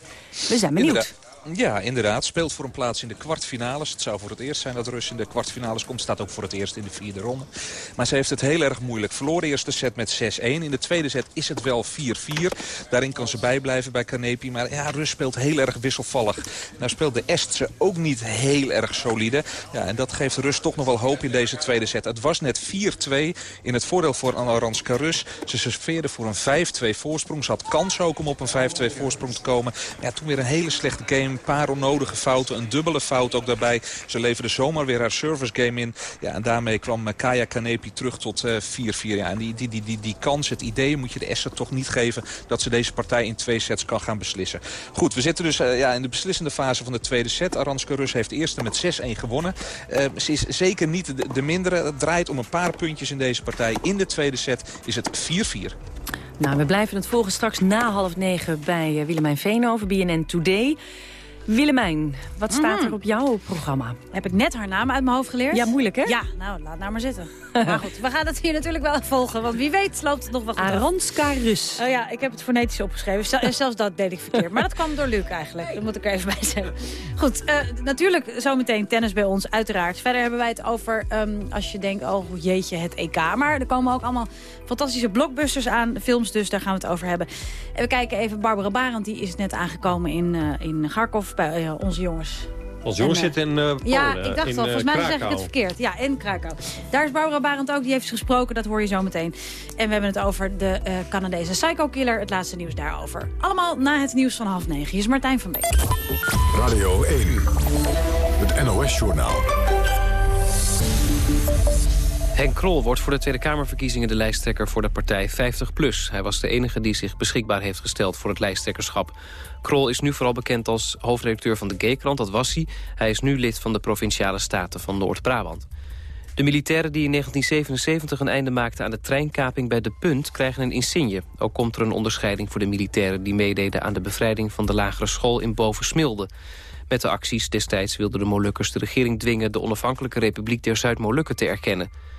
We zijn benieuwd. Inderdaad. Ja, inderdaad. Speelt voor een plaats in de kwartfinales. Het zou voor het eerst zijn dat Rus in de kwartfinales komt. Staat ook voor het eerst in de vierde ronde. Maar ze heeft het heel erg moeilijk. Verloor de eerste set met 6-1. In de tweede set is het wel 4-4. Daarin kan ze bijblijven bij Kanepi. Maar ja, Rus speelt heel erg wisselvallig. Nou speelt de Estse ook niet heel erg solide. Ja, en dat geeft Rus toch nog wel hoop in deze tweede set. Het was net 4-2 in het voordeel voor Aranska Rus. Ze serveerde voor een 5-2 voorsprong. Ze had kans ook om op een 5-2 voorsprong te komen. Ja, toen weer een hele slechte game een paar onnodige fouten. Een dubbele fout ook daarbij. Ze leverde zomaar weer haar service game in. Ja, en daarmee kwam Kaya Kanepi terug tot 4-4. Uh, ja, en die, die, die, die, die kans, het idee moet je de Essen toch niet geven... dat ze deze partij in twee sets kan gaan beslissen. Goed, we zitten dus uh, ja, in de beslissende fase van de tweede set. Aranska Rus heeft eerste met 6-1 gewonnen. Ze is zeker niet de, de mindere. Het draait om een paar puntjes in deze partij. In de tweede set is het 4-4. Nou, we blijven het volgen straks na half negen bij Willemijn Veenhoven, BNN Today. Willemijn, wat staat er op jouw programma? Heb ik net haar naam uit mijn hoofd geleerd? Ja, moeilijk hè? Ja, nou, laat nou maar zitten. maar goed, we gaan het hier natuurlijk wel volgen, want wie weet loopt het nog wel goed af. Aranska Rus. Oh ja, ik heb het fonetisch opgeschreven. Zel- Zelfs dat deed ik verkeerd. Maar dat kwam door Luc eigenlijk. Dat moet ik er even bij zeggen. Goed, eh, natuurlijk zometeen tennis bij ons, uiteraard. Verder hebben wij het over, ehm, als je denkt, oh jeetje, het EK. Maar er komen ook allemaal fantastische blockbusters aan, films dus, daar gaan we het over hebben. En we kijken even, Barbara Barend, die is net aangekomen in, eh in Garkov bij eh, onze jongens. Onze jongens En, eh, zitten in eh, Polen. Ja, ik dacht in, al. Volgens mij zeg ik het verkeerd. Ja, in Krakau. Daar is Barbara Barend ook. Die heeft gesproken. Dat hoor je zo meteen. En we hebben het over de eh, Canadese Psycho Killer. Het laatste nieuws daarover. Allemaal na het nieuws van half negen. Hier is Martijn van Beek. Radio 1. Het NOS-journaal. Henk Krol wordt voor de Tweede Kamerverkiezingen de lijsttrekker voor de partij 50PLUS. Hij was de enige die zich beschikbaar heeft gesteld voor het lijsttrekkerschap. Krol is nu vooral bekend als hoofdredacteur van de G-krant, dat was hij. Hij is nu lid van de Provinciale Staten van Noord-Brabant. De militairen die in 1977 een einde maakten aan de treinkaping bij De Punt... krijgen een insigne. Ook komt er een onderscheiding voor de militairen... die meededen aan de bevrijding van de lagere school in Bovensmilde. Met de acties destijds wilden de Molukkers de regering dwingen... de onafhankelijke Republiek der Zuid-Molukken te erkennen.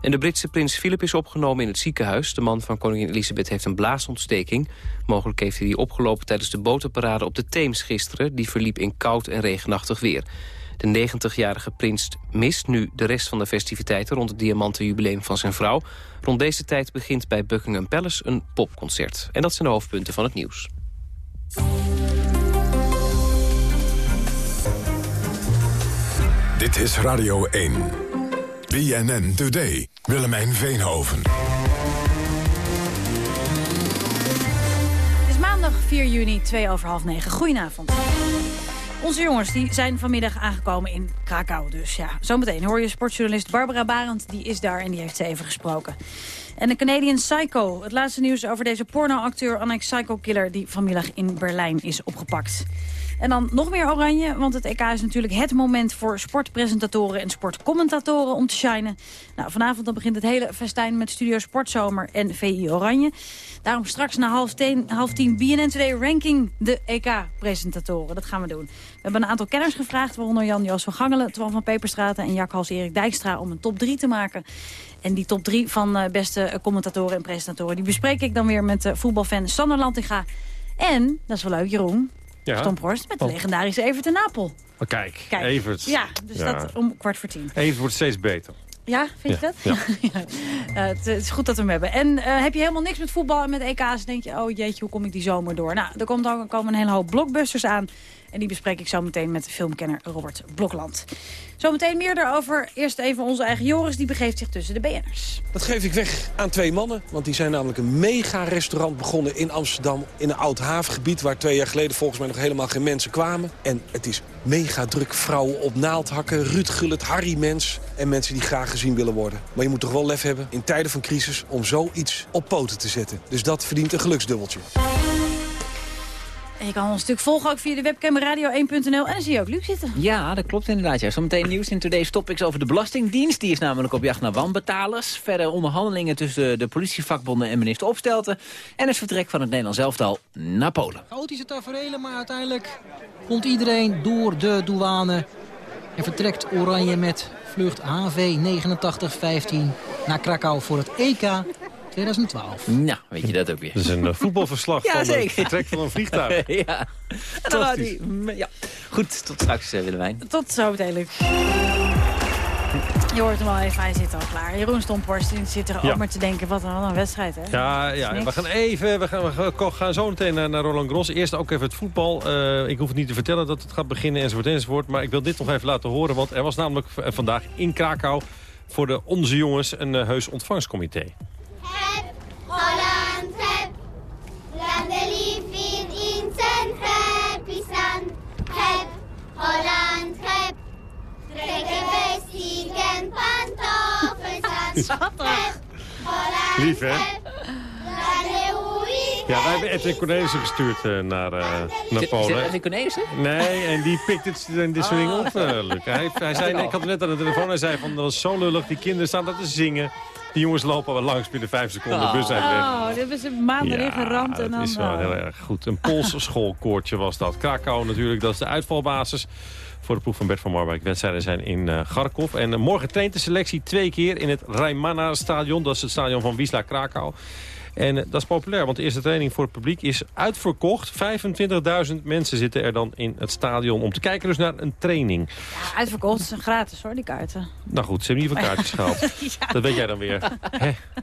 En de Britse prins Philip is opgenomen in het ziekenhuis. De man van koningin Elisabeth heeft een blaasontsteking. Mogelijk heeft hij die opgelopen tijdens de botenparade op de Theems gisteren. Die verliep in koud en regenachtig weer. De 90-jarige prins mist nu de rest van de festiviteiten... rond het diamantenjubileum van zijn vrouw. Rond deze tijd begint bij Buckingham Palace een popconcert. En dat zijn de hoofdpunten van het nieuws. Dit is Radio 1. BNN Today. Willemijn Veenhoven. Het is maandag 4 juni, 2 over half 9. Goedenavond. Onze jongens die zijn vanmiddag aangekomen in Krakau. Dus ja, zometeen hoor je sportjournalist Barbara Barend. Die is daar en die heeft ze even gesproken. En de Canadian Psycho. Het laatste nieuws over deze pornoacteur Annex Psycho Killer... die vanmiddag in Berlijn is opgepakt. En dan nog meer oranje, want het EK is natuurlijk het moment voor sportpresentatoren en sportcommentatoren om te shinen. Nou, vanavond dan begint het hele festijn met Studio Sportzomer en VI Oranje. Daarom straks na half tien, half tien BNN Today ranking de EK-presentatoren. Dat gaan we doen. We hebben een aantal kenners gevraagd, waaronder Jan-Joos van Gangelen, Twan van Peperstraten en Jack Hals-Erik Dijkstra om een top 3 te maken. En die top 3 van uh, beste commentatoren en presentatoren, die bespreek ik dan weer met uh, voetbalfan Sander Lantinga. En, dat is wel leuk, Jeroen, Ja. Stomphorst met de Oh. legendarische Evert en Napel. Oh, kijk, Kijk. Evert. Ja, dus Ja. dat om kwart voor tien. Evert wordt steeds beter. Ja, vind je Ja, dat? Ja. Eh, het is goed dat we hem hebben. En eh, heb je helemaal niks met voetbal en met EK's, denk je, oh jeetje, hoe kom ik die zomer door? Nou, er komt ook, er komen een hele hoop blockbusters aan. En die bespreek ik zo meteen met filmkenner Robert Blokland. Zometeen meer daarover. Eerst even onze eigen Joris, die begeeft zich tussen de BN'ers. Dat geef ik weg aan twee mannen. Want die zijn namelijk een mega-restaurant begonnen in Amsterdam... in een oud havengebied waar twee jaar geleden volgens mij nog helemaal geen mensen kwamen. En het is mega druk. Vrouwen op naaldhakken, Ruud Gullit, Harry Mens... en mensen die graag gezien willen worden. Maar je moet toch wel lef hebben in tijden van crisis... om zoiets op poten te zetten. Dus dat verdient een geluksdubbeltje. En je kan ons natuurlijk volgen ook via de webcam radio1.nl. En dan zie je ook Luc zitten. Ja, dat klopt inderdaad. Ja. Zometeen nieuws in Today's Topics over de Belastingdienst. Die is namelijk op jacht naar wanbetalers. Verder onderhandelingen tussen de politievakbonden en minister Opstelten. En het vertrek van het Nederlands elftal naar Polen. Chaotische tafereelen, maar uiteindelijk komt iedereen door de douane. En vertrekt Oranje met vlucht HV 8915 naar Krakau voor het EK 2012. Nou, weet je dat ook weer. Dat is een eh, voetbalverslag Ja, van zeker. het vertrek van een vliegtuig. ja. En dan houdt hij... Ja. Goed, tot straks eh, Willemijn. Tot zo meteen, Luc. Je hoort hem al even, hij zit al klaar. Jeroen Stomphorst die zit er ook Ja. maar te denken, wat een, wat een wedstrijd, hè? Ja, ja we gaan even, we gaan, we gaan- zo meteen naar, naar Roland Gros. Eerst ook even het voetbal. Eh, ik hoef het niet te vertellen dat het gaat beginnen enzovoort enzovoort. Maar ik wil dit nog even laten horen. Want er was namelijk vandaag in Krakau voor de Onze Jongens een eh, heus ontvangstcomité. Holland heb, landen lief in in zijn happy Heb, Holland heb, trekken vestigen pantoffels aan. Heb, Holland Lief, hè? Ja, wij hebben Edwin Cornelissen gestuurd eh, naar, eh, naar Polen. Edwin Cornelissen? Nee, en die pikt dit, dit soort dingen op, eh, Luc. Hij, hij zei, ik had hem net aan de telefoon, hij zei van, dat was zo lullig. Die kinderen staan daar te zingen. Die jongens lopen wel langs binnen vijf seconden. De bus zijn weg. Oh, dit hebben ze maanden Ja, in geramd. En dat dan, is wel eh, heel erg goed. Een Poolse schoolkoortje was dat. Krakau natuurlijk, dat is de uitvalbasis voor de ploeg van Bert van Marwijk. Wedstrijden zijn in eh Garkov. En eh, morgen traint de selectie twee keer in het Rijmana-stadion. Dat is het stadion van Wisla Krakau. En eh, dat is populair, want de eerste training voor het publiek is uitverkocht. 25.000 mensen zitten er dan in het stadion om te kijken dus naar een training. ja, uitverkocht, ze gratis hoor, die kaarten. Nou goed, ze hebben ieder geval kaartjes gehaald. Dat weet jij dan weer.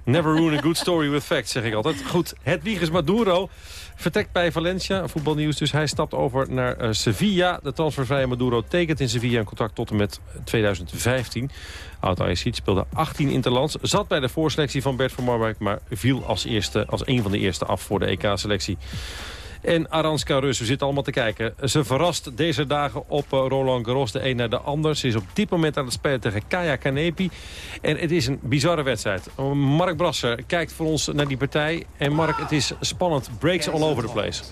Never ruin a good story with facts, zeg ik altijd. Goed, Hedwiges Maduro vertrekt bij Valencia. Voetbalnieuws dus. Hij stapt over naar eh, Sevilla. De transfervrije Maduro tekent in Sevilla een contract tot en met 2015. Oud Ajaxiet speelde 18 interlands. Zat bij de voorselectie van Bert van Marwijk... maar viel als, eerste, als een van de eerste af voor de EK-selectie. En Aranska Rus, we zitten allemaal te kijken. Ze verrast deze dagen op eh, Roland Garros de een naar de ander. Ze is op dit moment aan het spelen tegen Kaya Kanepi. En het is een bizarre wedstrijd. Mark Brasser kijkt voor ons naar die partij. En Mark, het is spannend. Breaks all over the place.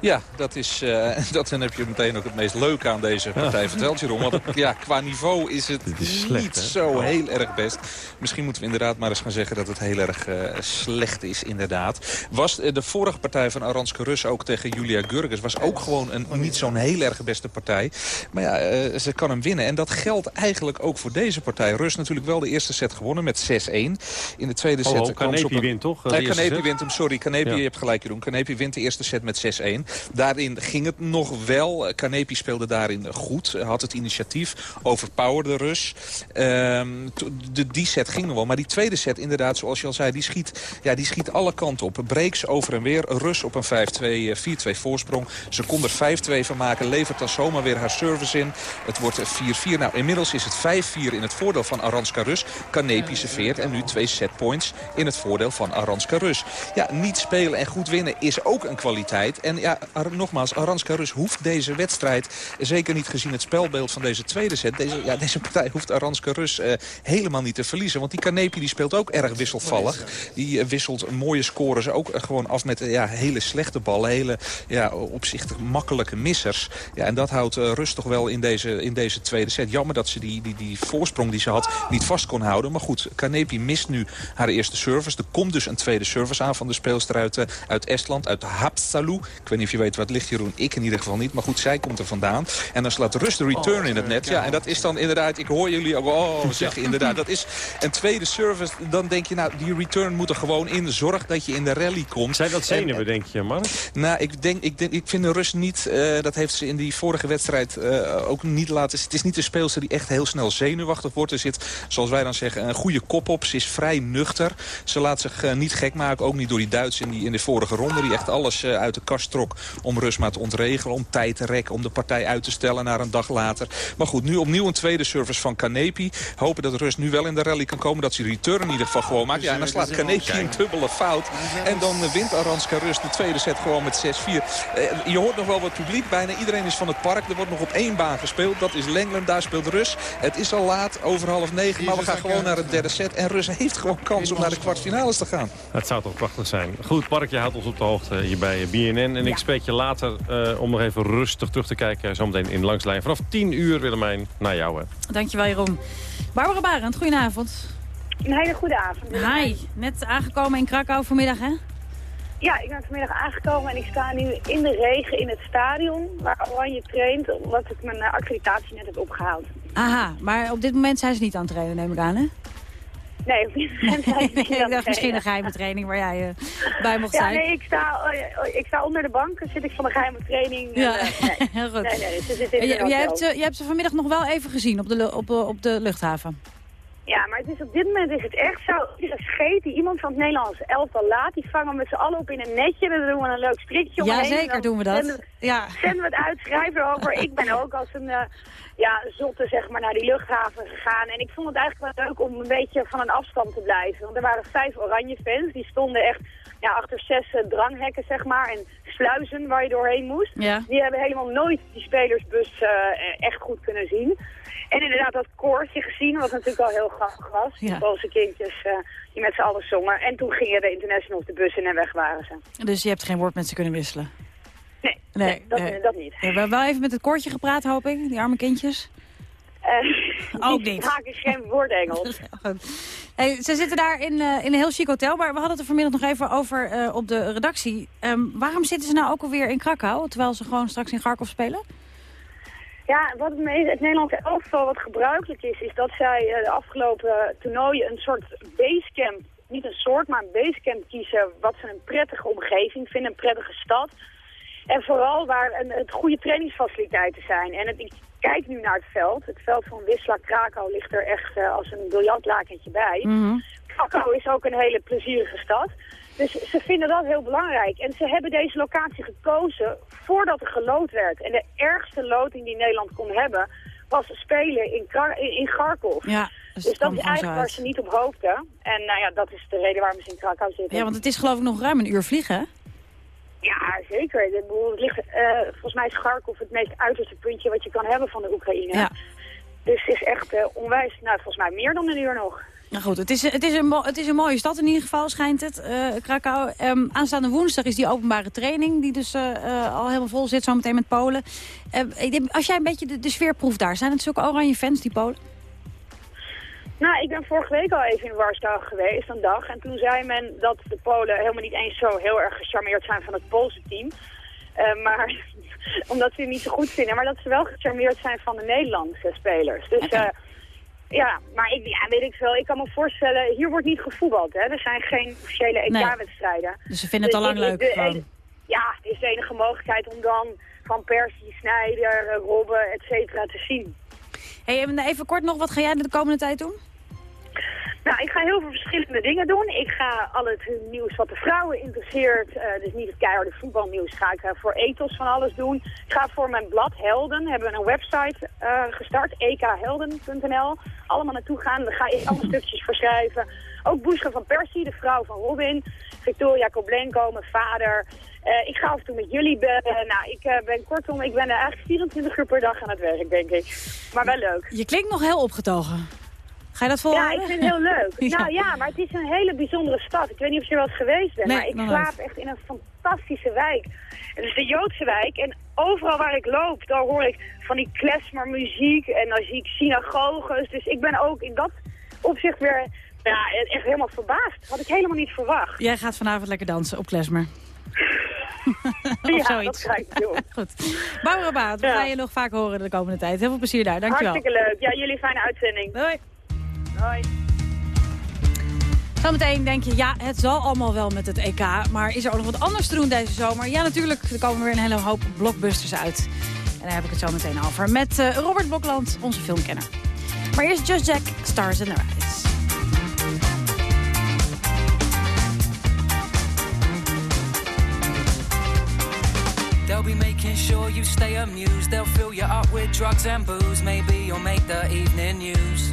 Ja, dat is, eh, dat, dan heb je meteen ook het meest leuke aan deze partij verteld, Jeroen. Want ja, qua niveau is het is slecht, niet hè? zo heel erg best. Misschien moeten we inderdaad maar eens gaan zeggen dat het heel erg eh, slecht is, inderdaad. Was de vorige partij van Aranske Rus ook tegen Julia Gurgis... was ook gewoon een niet zo'n heel erg beste partij. Maar ja, eh, ze kan hem winnen. En dat geldt eigenlijk ook voor deze partij. Rus natuurlijk wel de eerste set gewonnen met 6-1. In de tweede Oh, set... oh, Kanepi een- wint toch, Nee, Kanepi wint hem, sorry. Kanepi, Ja. je hebt gelijk Jeroen. Kanepi wint de eerste set met 6-1. Daarin ging het nog wel. Kanepi speelde daarin goed. Had het initiatief. Overpowerde Rus. Ehm, de, die set ging nog wel. Maar die tweede set inderdaad, zoals je al zei, die schiet, ja, die schiet alle kanten op. Breaks over en weer. Rus op een 5-2, eh, 4-2 voorsprong. Ze kon er 5-2 van maken. Levert dan zomaar weer haar service in. Het wordt 4-4. Nou, inmiddels is het 5-4 in het voordeel van Aranska Rus. Kanepi serveert en nu twee setpoints in het voordeel van Aranska Rus. Ja, niet spelen en goed winnen is ook een kwaliteit. En ja, nogmaals, Aranska Rus hoeft deze wedstrijd... zeker niet gezien het spelbeeld van deze tweede set... deze, ja, deze partij hoeft Aranska Rus eh, helemaal niet te verliezen. Want die Kanepi die speelt ook erg wisselvallig. Die eh, wisselt mooie scores ook eh, gewoon af met eh, ja, hele slechte ballen. Hele ja, opzichtig makkelijke missers. Ja, en dat houdt eh, Rus toch wel in deze, in deze tweede set. Jammer dat ze die, die, die voorsprong die ze had niet vast kon houden. Maar goed, Kanepi mist nu haar eerste service. Er komt dus een tweede service aan van de speelster uit, eh, uit Estland, uit Hapsalu. Ik weet niet of je weet wat ligt, Jeroen. Ik in ieder geval niet. Maar goed, zij komt er vandaan. En dan slaat Rus de return in het net. Ja, en dat is dan inderdaad, ik hoor jullie ook oh, zeggen inderdaad. Dat is een tweede service. Dan denk je, nou, die return moet er gewoon in. Zorg dat je in de rally komt. Zijn dat zenuwen, denk je? Nou, ik, denk, ik, denk, ik vind de Rus niet... eh, dat heeft ze in die vorige wedstrijd eh, ook niet laten... Het is niet een speelster die echt heel snel zenuwachtig wordt. Er zit, zoals wij dan zeggen, een goede kop op. Ze is vrij nuchter. Ze laat zich eh, niet gek maken. Ook niet door die Duits in, die, in de vorige ronde. Die echt alles uit de kast trok om Rus maar te ontregelen. Om tijd te rekken. Om de partij uit te stellen naar een dag later. Maar goed, nu opnieuw een tweede service van Kanepi. Hopen dat Rus nu wel in de rally kan komen. Dat ze return in ieder geval gewoon maakt. Ja, en dan slaat Kanepi een dubbele fout. En dan wint Aranska Rus de tweede set gewoon met 6-4. Eh, je hoort nog wel wat publiek. Bijna iedereen is van het park. Er wordt nog op één baan gespeeld. Dat is Lenglen. Daar speelt Rus. Het is al laat, over half negen. Maar we gaan gewoon naar het derde set. En Rus heeft gewoon kans om naar de kwartfinales te gaan. Dat zou toch prachtig zijn. Goed, Mark, je houdt ons op de hoogte hier bij BNN. En ik spreek je later eh, om nog even rustig terug te kijken. Zometeen in Langslijn. Vanaf 10 uur, Willemijn, naar jou. Hè. Dankjewel, Jeroen. Barbara Barend, goedenavond. Een hele goede avond. Hi, net aangekomen in Krakau vanmiddag, hè? Ja, ik ben vanmiddag aangekomen en ik sta nu in de regen in het stadion waar Oranje traint, omdat ik mijn eh, accreditatie net heb opgehaald. Aha, maar op dit moment zijn ze niet aan het trainen, neem ik aan, hè? Nee, op dit moment zijn ze niet aan het misschien een geheime training waar jij eh, bij mocht Ja, zijn. nee, ik sta, oh, ik sta onder de bank, dan zit ik van de geheime training. Ja, eh, nee. heel goed. Nee, nee, ze zitten in jij, jij, hotel. hebt jij hebt ze vanmiddag nog wel even gezien op de, op, op de luchthaven. Ja, maar het is op dit moment is het echt zo. Iedere scheet die iemand van het Nederlands elftal laat, die vangen we met z'n allen op in een netje. Dan doen we een leuk strikje Ja, omheen. en zeker doen we dat. Zenden, Ja. zenden we het uit, schrijven erover. ik ben ook als een eh, ja, zotte zeg maar, naar die luchthaven gegaan. En ik vond het eigenlijk wel leuk om een beetje van een afstand te blijven. Want er waren vijf oranje fans. Die stonden echt ja, achter zes eh, dranghekken, zeg maar. En sluizen waar je doorheen moest. Ja. Die hebben helemaal nooit die spelersbus eh, echt goed kunnen zien. En inderdaad dat koortje gezien, wat natuurlijk al heel grappig was. Ja. Die Poolse kindjes eh, die met z'n allen zongen. En toen gingen de internationals de bus in en weg waren ze. Dus je hebt geen woord met ze kunnen wisselen? Nee, Nee, nee, dat, nee. dat niet. Je hebt wel even met het koortje gepraat, hoop ik, die arme kindjes. Uh, Ook niet. spraken geen woord Engels. hey, ze zitten daar in, uh, in een heel chic hotel, maar we hadden het er vanmiddag nog even over uh, op de redactie. Um, waarom zitten ze nou ook alweer in Krakau, terwijl ze gewoon straks in Garkov spelen? Ja, wat het, Nederlandse elftal wat gebruikelijk is, is dat zij de afgelopen toernooien een soort basecamp, niet een soort, maar een basecamp kiezen wat ze een prettige omgeving vinden, een prettige stad. En vooral waar een, het goede trainingsfaciliteiten zijn. En het, ik kijk nu naar het veld. Het veld van Wisla Krakau ligt er echt uh, als een biljartlakentje bij. Mm -hmm. Krakau is ook een hele plezierige stad. Dus ze vinden dat heel belangrijk. En ze hebben deze locatie gekozen voordat er gelood werd. En de ergste loting die Nederland kon hebben was spelen in, in, in Kharkov. Ja, dus, dus dat is eigenlijk waar ze niet op hoopten. En nou ja, dat is de reden waarom ze in Krakau zitten. Ja, want het is geloof ik nog ruim een uur vliegen, ja, zeker. Het ligt, uh, volgens mij is Kharkov het meest uiterste puntje wat je kan hebben van de Oekraïne. Ja. Dus het is echt uh, onwijs, nou volgens mij meer dan een uur nog. Nou goed, het is, het, is een, het is een mooie stad in ieder geval, schijnt het, uh, Krakau. Um, aanstaande woensdag is die openbare training, die dus al helemaal vol zit, zometeen met Polen. als jij een beetje de, de sfeer proeft daar, zijn het zulke oranje fans, die Polen? Nou, ik ben vorige week al even in Warschau geweest, een dag. En toen zei men dat de Polen helemaal niet eens zo heel erg gecharmeerd zijn van het Poolse team. Uh, maar omdat ze het niet zo goed vinden. Maar dat ze wel gecharmeerd zijn van de Nederlandse spelers. Dus uh, ja, maar ik, ja, weet ik veel. Ik kan me voorstellen, hier wordt niet gevoetbald. Hè? Er zijn geen officiële EK-wedstrijden. Nee. Dus ze vinden het dus al lang leuk. De, de, ja, het is de enige mogelijkheid om dan Van Persie, Snijder, Robben, et cetera te zien. Hey, even kort nog, wat ga jij de komende tijd doen? Nou, ik ga heel veel verschillende dingen doen. Ik ga al het nieuws wat de vrouwen interesseert, uh, dus niet het keiharde voetbalnieuws, ga ik uh, voor ethos van alles doen. Ik ga voor mijn blad Helden, hebben we een website uh, gestart, ekhelden.nl. Allemaal naartoe gaan, daar ga ik allemaal stukjes voor schrijven. Ook Boeske van Persie, de vrouw van Robin. Victoria Koblenko, mijn vader. Uh, ik ga af en toe met jullie bellen. Nou, ik uh, ben kortom, ik ben er eigenlijk 24 uur per dag aan het werk, denk ik. Maar wel leuk. Je klinkt nog heel opgetogen. Ga je dat volhouden? Ja, ik vind het heel leuk. ja. Nou ja, maar het is een hele bijzondere stad. Ik weet niet of je er wel eens geweest bent, nee, maar ik slaap echt in een fantastische wijk. Het is de Joodse wijk en overal waar ik loop, daar hoor ik van die klezmermuziek en dan zie ik synagoges. Dus ik ben ook in dat opzicht weer ja, echt helemaal verbaasd. Had ik helemaal niet verwacht. Jij gaat vanavond lekker dansen op klezmer. of ja, zoiets. dat ga ik doen. Goed. Barbara Baat, we ja. gaan je nog vaak horen de komende tijd. Heel veel plezier daar, dankjewel. Hartstikke leuk. Ja, jullie fijne uitzending. Doei. Hoi. Zometeen denk je, ja, het zal allemaal wel met het EK. Maar is er ook nog wat anders te doen deze zomer? Ja, natuurlijk. Er komen weer een hele hoop blockbusters uit. En daar heb ik het zo meteen over. Met uh, Robert Bokland, onze filmkenner. Maar eerst Just Jack, Stars in the Rise. They'll be making sure you stay amused. They'll fill you up with drugs and booze. Maybe you'll make the evening news.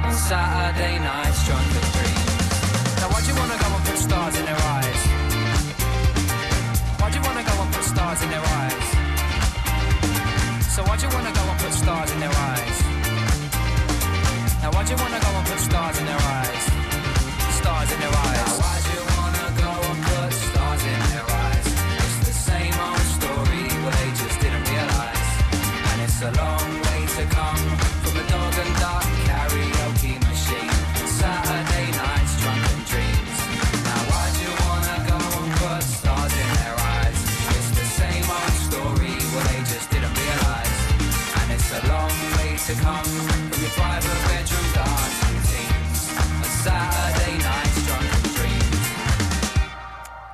Saturday nights, drunk drunken dreams. Now why do you wanna go and put stars in their eyes? Why do you wanna go and put stars in their eyes? So why do you wanna go and put stars in their eyes? Now why do you wanna go and put stars in their eyes?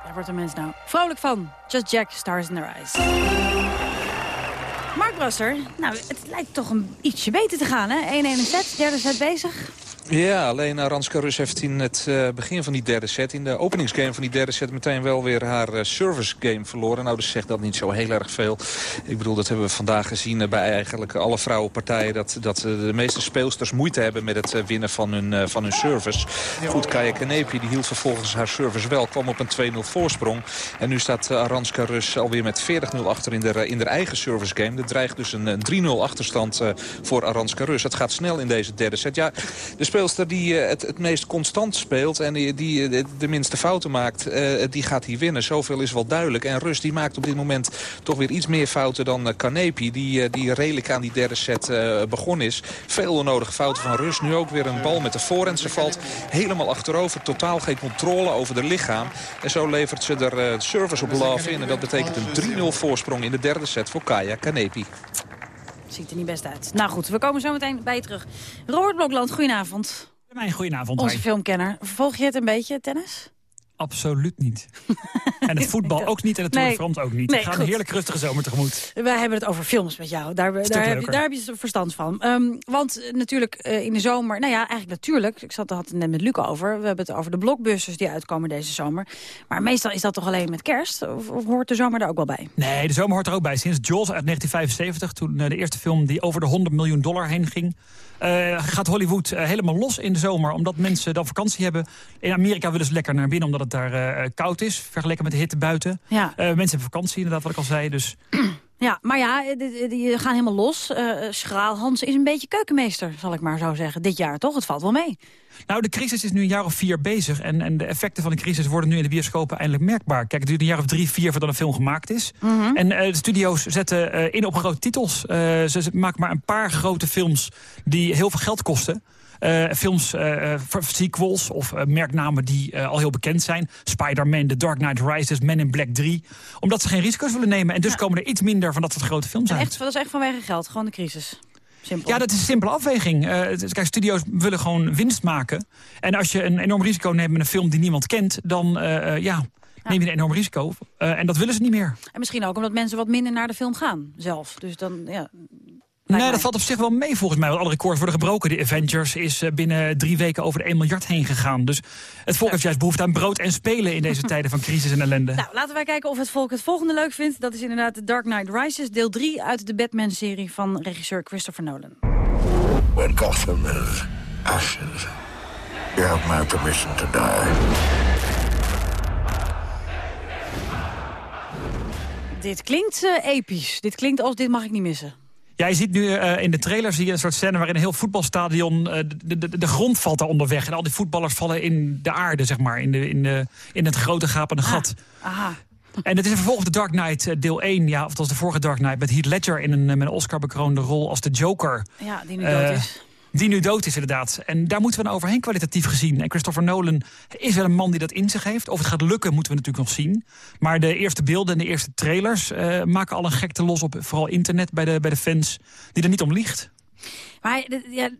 Daar wordt de mens nou vrolijk van. Just Jack, Stars in Their Eyes. Mark Brasser, nou, het lijkt toch een ietsje beter te gaan, hè? 1-1 set, derde set bezig. Ja, alleen Aranska Rus heeft in het eh, begin van die derde set... in de openingsgame van die derde set meteen wel weer haar uh, service game verloren. Nou, dus zegt dat niet zo heel erg veel. Ik bedoel, dat hebben we vandaag gezien uh, bij eigenlijk alle vrouwenpartijen... dat, dat de meeste speelsters moeite hebben met het winnen van hun, van hun service. Goed, Kaya Kanepi die hield vervolgens haar service wel. Kwam op een 2-0 voorsprong. En nu staat Aranska Rus alweer met 40-0 achter in de, in de eigen service game. Er dreigt dus een, een 3-0 achterstand voor Aranska Rus. Het gaat snel in deze derde set. Ja, de speelster die uh, het, het meest constant speelt en die, die uh, de minste fouten maakt, uh, die gaat hier winnen. Zoveel is wel duidelijk. En Rus die maakt op dit moment toch weer iets meer fouten dan Kanepi, die, die redelijk aan die derde set begonnen is. Veel onnodige fouten van Rus. Nu ook weer een bal met de voorhand. Ze valt helemaal achterover. Totaal geen controle over de lichaam. En zo levert ze er service op love in. En dat betekent een 3-0 voorsprong in de derde set voor Kaya Kanepi. Ziet er niet best uit. Nou goed, we komen zo meteen bij je terug. Robert Blokland, goedenavond. Mijn goedenavond. Onze filmkenner. Volg je het een beetje, tennis? Absoluut niet. en het voetbal ook niet en het Tour de France ook niet. Nee, We gaan goed. een heerlijke rustige zomer tegemoet. Wij hebben het over films met jou. Daar, daar, heb, je, daar heb je verstand van. Ehm, want natuurlijk eh, in de zomer... Nou ja, eigenlijk natuurlijk. Ik zat, had het net met Luc over. We hebben het over de blockbusters die uitkomen deze zomer. Maar meestal is dat toch alleen met kerst? Of, of hoort de zomer daar ook wel bij? Nee, de zomer hoort er ook bij. Sinds Jaws uit 1975, toen eh, de eerste film die over de 100 miljoen dollar heen ging... eh, gaat Hollywood eh, helemaal los in de zomer. Omdat mensen dan vakantie hebben. In Amerika willen ze lekker naar binnen omdat het daar eh, koud is. Vergeleken met de hitte buiten. Ja. Mensen hebben vakantie, inderdaad, wat ik al zei. Dus Ja, maar ja, eh, die, die gaan helemaal los. Eh Schraal Hans is een beetje keukenmeester, zal ik maar zo zeggen. Dit jaar toch? Het valt wel mee. Nou, de crisis is nu een jaar of vier bezig. En, en de effecten van de crisis worden nu in de bioscopen eindelijk merkbaar. Kijk, het duurt een jaar of drie, vier voordat een film gemaakt is. Mhm. En eh, de studio's zetten eh, in op grote titels. Eh, ze maken maar een paar grote films die heel veel geld kosten. Eh, films, eh, eh, sequels of merknamen die al heel bekend zijn. Spider-Man, The Dark Knight Rises, Men in Black 3. Omdat ze geen risico's willen nemen. En dus komen er iets minder van dat soort grote films uit. echt, dat is echt vanwege geld, gewoon de crisis. Simpel. Ja, dat is een simpele afweging. Kijk, studio's willen gewoon winst maken. En als je een enorm risico neemt met een film die niemand kent... dan ja, neem je een enorm risico. Eh, en dat willen ze niet meer. En misschien ook omdat mensen wat minder naar de film gaan zelf. Dus dan, ja... Nee, dat valt op zich wel mee volgens mij. Want alle records worden gebroken. De Avengers is eh, binnen drie weken over de 1 miljard heen gegaan. Dus het volk heeft juist behoefte aan brood en spelen... in deze tijden van crisis en ellende. Nou, laten wij kijken of het volk het volgende leuk vindt. Dat is inderdaad The Dark Knight Rises, deel 3 uit de Batman-serie van regisseur Christopher Nolan. When Gotham is ashes, you have my permission to die. Dit klinkt eh, episch. Dit klinkt als dit mag ik niet missen. Ja, je ziet nu eh, in de trailer zie je een soort scène waarin een heel voetbalstadion... eh, de, de, de grond valt daar onderweg. En al die voetballers vallen in de aarde, zeg maar. In, de, in, de, in het grote gapende gat. Aha. En het is vervolgens de Dark Knight eh, deel 1. Ja, of het was de vorige Dark Knight. Met Heath Ledger in een, met een Oscar bekroonde rol als de Joker. Ja, die nu dood is. Die nu dood is, inderdaad. En daar moeten we dan overheen kwalitatief gezien. En Christopher Nolan is wel een man die dat in zich heeft. Of het gaat lukken, moeten we natuurlijk nog zien. Maar de eerste beelden en de eerste trailers... eh, maken al een gekte los op vooral internet bij de, bij de fans... die er niet om liegt. Maar ja,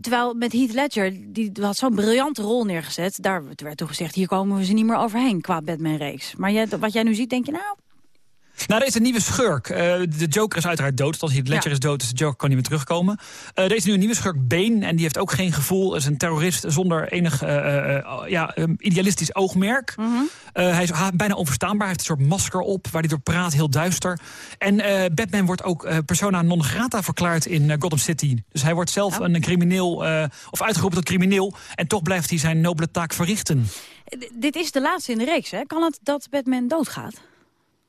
terwijl met Heath Ledger, die had zo'n briljante rol neergezet. Daar werd toen gezegd, hier komen we ze niet meer overheen qua Batman-reeks. Maar wat jij nu ziet, denk je nou... Nou, er is een nieuwe schurk. Uh, de Joker is uiteraard dood. Als hij Ledger ja. is dood, dus de Joker kan niet meer terugkomen. Uh, er is nu een nieuwe schurk, Bane, en die heeft ook geen gevoel. is een terrorist zonder enig uh, ja, um, idealistisch oogmerk. Mm -hmm. hij is bijna onverstaanbaar. Hij heeft een soort masker op, waar hij door praat, heel duister. En Batman wordt ook persona non grata verklaard in Gotham City. Dus hij wordt zelf oh. een crimineel, of uitgeroepen tot crimineel. En toch blijft hij zijn nobele taak verrichten. D dit is de laatste in de reeks, hè? Kan het dat Batman doodgaat?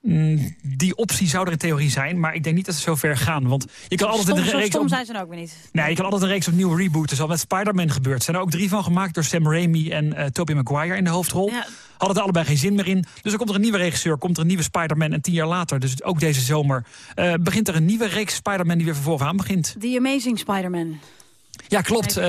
Mm, die optie zou er in theorie zijn, maar ik denk niet dat ze zo ver gaan. Want je kan altijd stom, een reeks. Stom zijn ze ook weer niet. Nee, je kan altijd een reeks opnieuw rebooten. Zoals met Spider-Man gebeurd. Er zijn er ook drie van gemaakt door Sam Raimi en uh, Tobey Maguire in de hoofdrol. Ja. Hadden er allebei geen zin meer in. Dus er komt er een nieuwe regisseur, komt er een nieuwe Spider-Man. En tien jaar later, dus ook deze zomer, uh, begint er een nieuwe reeks Spider-Man die weer van voren aan begint. The Amazing Spider-Man. Ja, klopt. Uh,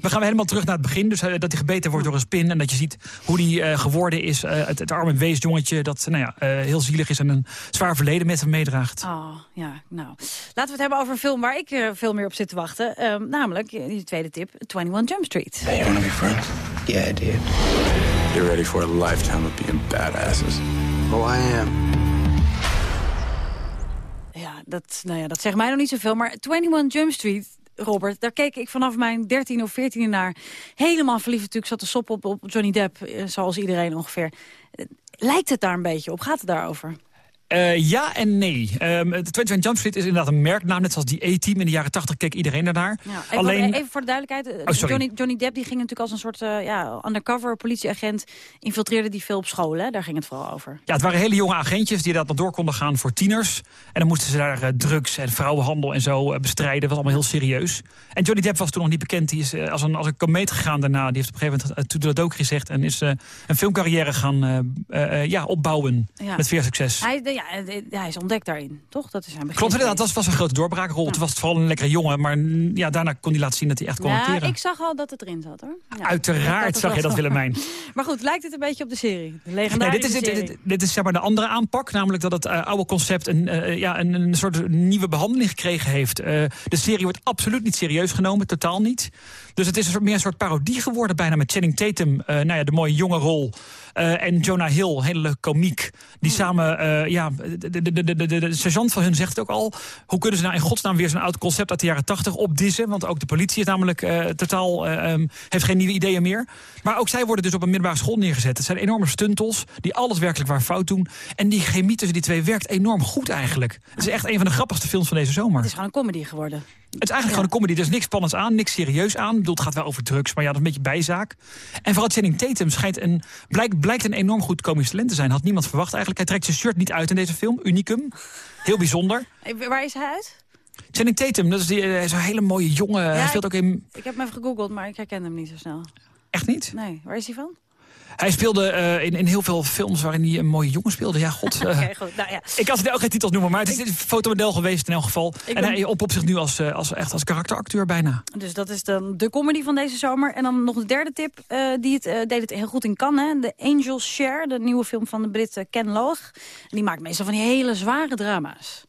we, gaan helemaal terug naar het begin. Dus uh, dat hij gebeten wordt door een spin. En dat je ziet hoe hij uh, geworden is. het, het arme weesjongetje dat nou ja, heel zielig is en een zwaar verleden met hem meedraagt. Oh, ja, nou. Laten we het hebben over een film waar ik veel meer op zit te wachten. Ehm, namelijk, die tweede tip, 21 Jump Street. Hey, you wanna be friends? Yeah, I did. You're ready for a lifetime of being badasses. Oh, I am. Ja, dat, nou ja, dat zegt mij nog niet zoveel. Maar 21 Jump Street Robert, daar keek ik vanaf mijn 13 of 14 naar. Helemaal verliefd natuurlijk, zat de sop op, op Johnny Depp, eh, zoals iedereen ongeveer. Lijkt het daar een beetje op? Gaat het daarover? Uh, ja en nee. Um, de 21 Jump Street is inderdaad een merknaam. Net zoals die A-team in de jaren 80 keek iedereen daarnaar. Ja, even, Alleen... even voor de duidelijkheid. Oh, Johnny, Johnny Depp die ging natuurlijk als een soort uh, ja, undercover politieagent... infiltreerde die veel op school. Hè? Daar ging het vooral over. Ja, het waren hele jonge agentjes die dat nog door konden gaan voor tieners. En dan moesten ze daar uh, drugs en vrouwenhandel en zo bestrijden. Dat was allemaal heel serieus. En Johnny Depp was toen nog niet bekend. Die is als, een, als een komeet gegaan daarna. Die heeft op een gegeven moment dat ook gezegd. En is een filmcarrière gaan ja, opbouwen. Ja. Met veel succes. Hij, ja, hij is ontdekt daarin, toch? Dat is zijn begin. Klopt, inderdaad. Dat was een grote doorbraakrol. Het was vooral een lekkere jongen, maar ja, daarna kon hij laten zien dat hij echt kon ja, ik zag al dat het erin zat, hoor. Ja, Uiteraard zag je dat, Willemijn. maar goed, lijkt het een beetje op de serie? De nee, dit is, dit, dit, dit, is zeg maar de andere aanpak, namelijk dat het uh, oude concept een, uh, ja, een, een soort nieuwe behandeling gekregen heeft. Uh, de serie wordt absoluut niet serieus genomen, totaal niet. Dus het is meer een soort parodie geworden bijna met Channing Tatum. nou ja, de mooie jonge rol. Uh, en Jonah Hill, hele leuke komiek. Die Hmm. samen, uh, ja, de, de, de, de, de, de sergeant van hun zegt het ook al. Hoe kunnen ze nou in godsnaam weer zo'n oud concept uit de jaren tachtig opdissen? Want ook de politie is namelijk uh, totaal, um, heeft geen nieuwe ideeën meer. Maar ook zij worden dus op een middelbare school neergezet. Het zijn enorme stuntels die alles werkelijk waar fout doen. En die chemie tussen die twee werkt enorm goed eigenlijk. Het is echt een van de grappigste films van deze zomer. Het is gewoon een comedy geworden. Het is eigenlijk ja. gewoon een comedy. Er is niks spannends aan, niks serieus aan. Bedoel, het gaat wel over drugs, maar ja, dat is een beetje bijzaak. En vooral Channing Tatum schijnt een, blijkt, blijkt een enorm goed komisch talent te zijn. Had niemand verwacht eigenlijk. Hij trekt zijn shirt niet uit in deze film. Unicum. Heel bijzonder. Waar is hij uit? Channing Tatum, dat is die, zo'n hele mooie jongen. Ja, hij speelt ook in... ik heb hem even gegoogeld, maar ik herken hem niet zo snel. Echt niet? Nee, waar is hij van? Hij speelde uh, in, in heel veel films waarin hij een mooie jongen speelde. Ja, god. Uh, okay, goed. Nou, ja. Ik kan het ook geen titels noemen, maar het is een fotomodel geweest in elk geval. Ik en ben... hij op zich nu als, uh, als, echt als karakteracteur bijna. Dus dat is dan de comedy van deze zomer. En dan nog de derde tip, die het, deed het heel goed in Cannes. De Angels Share, de nieuwe film van de Brit Ken Loach. En die maakt meestal van die hele zware drama's.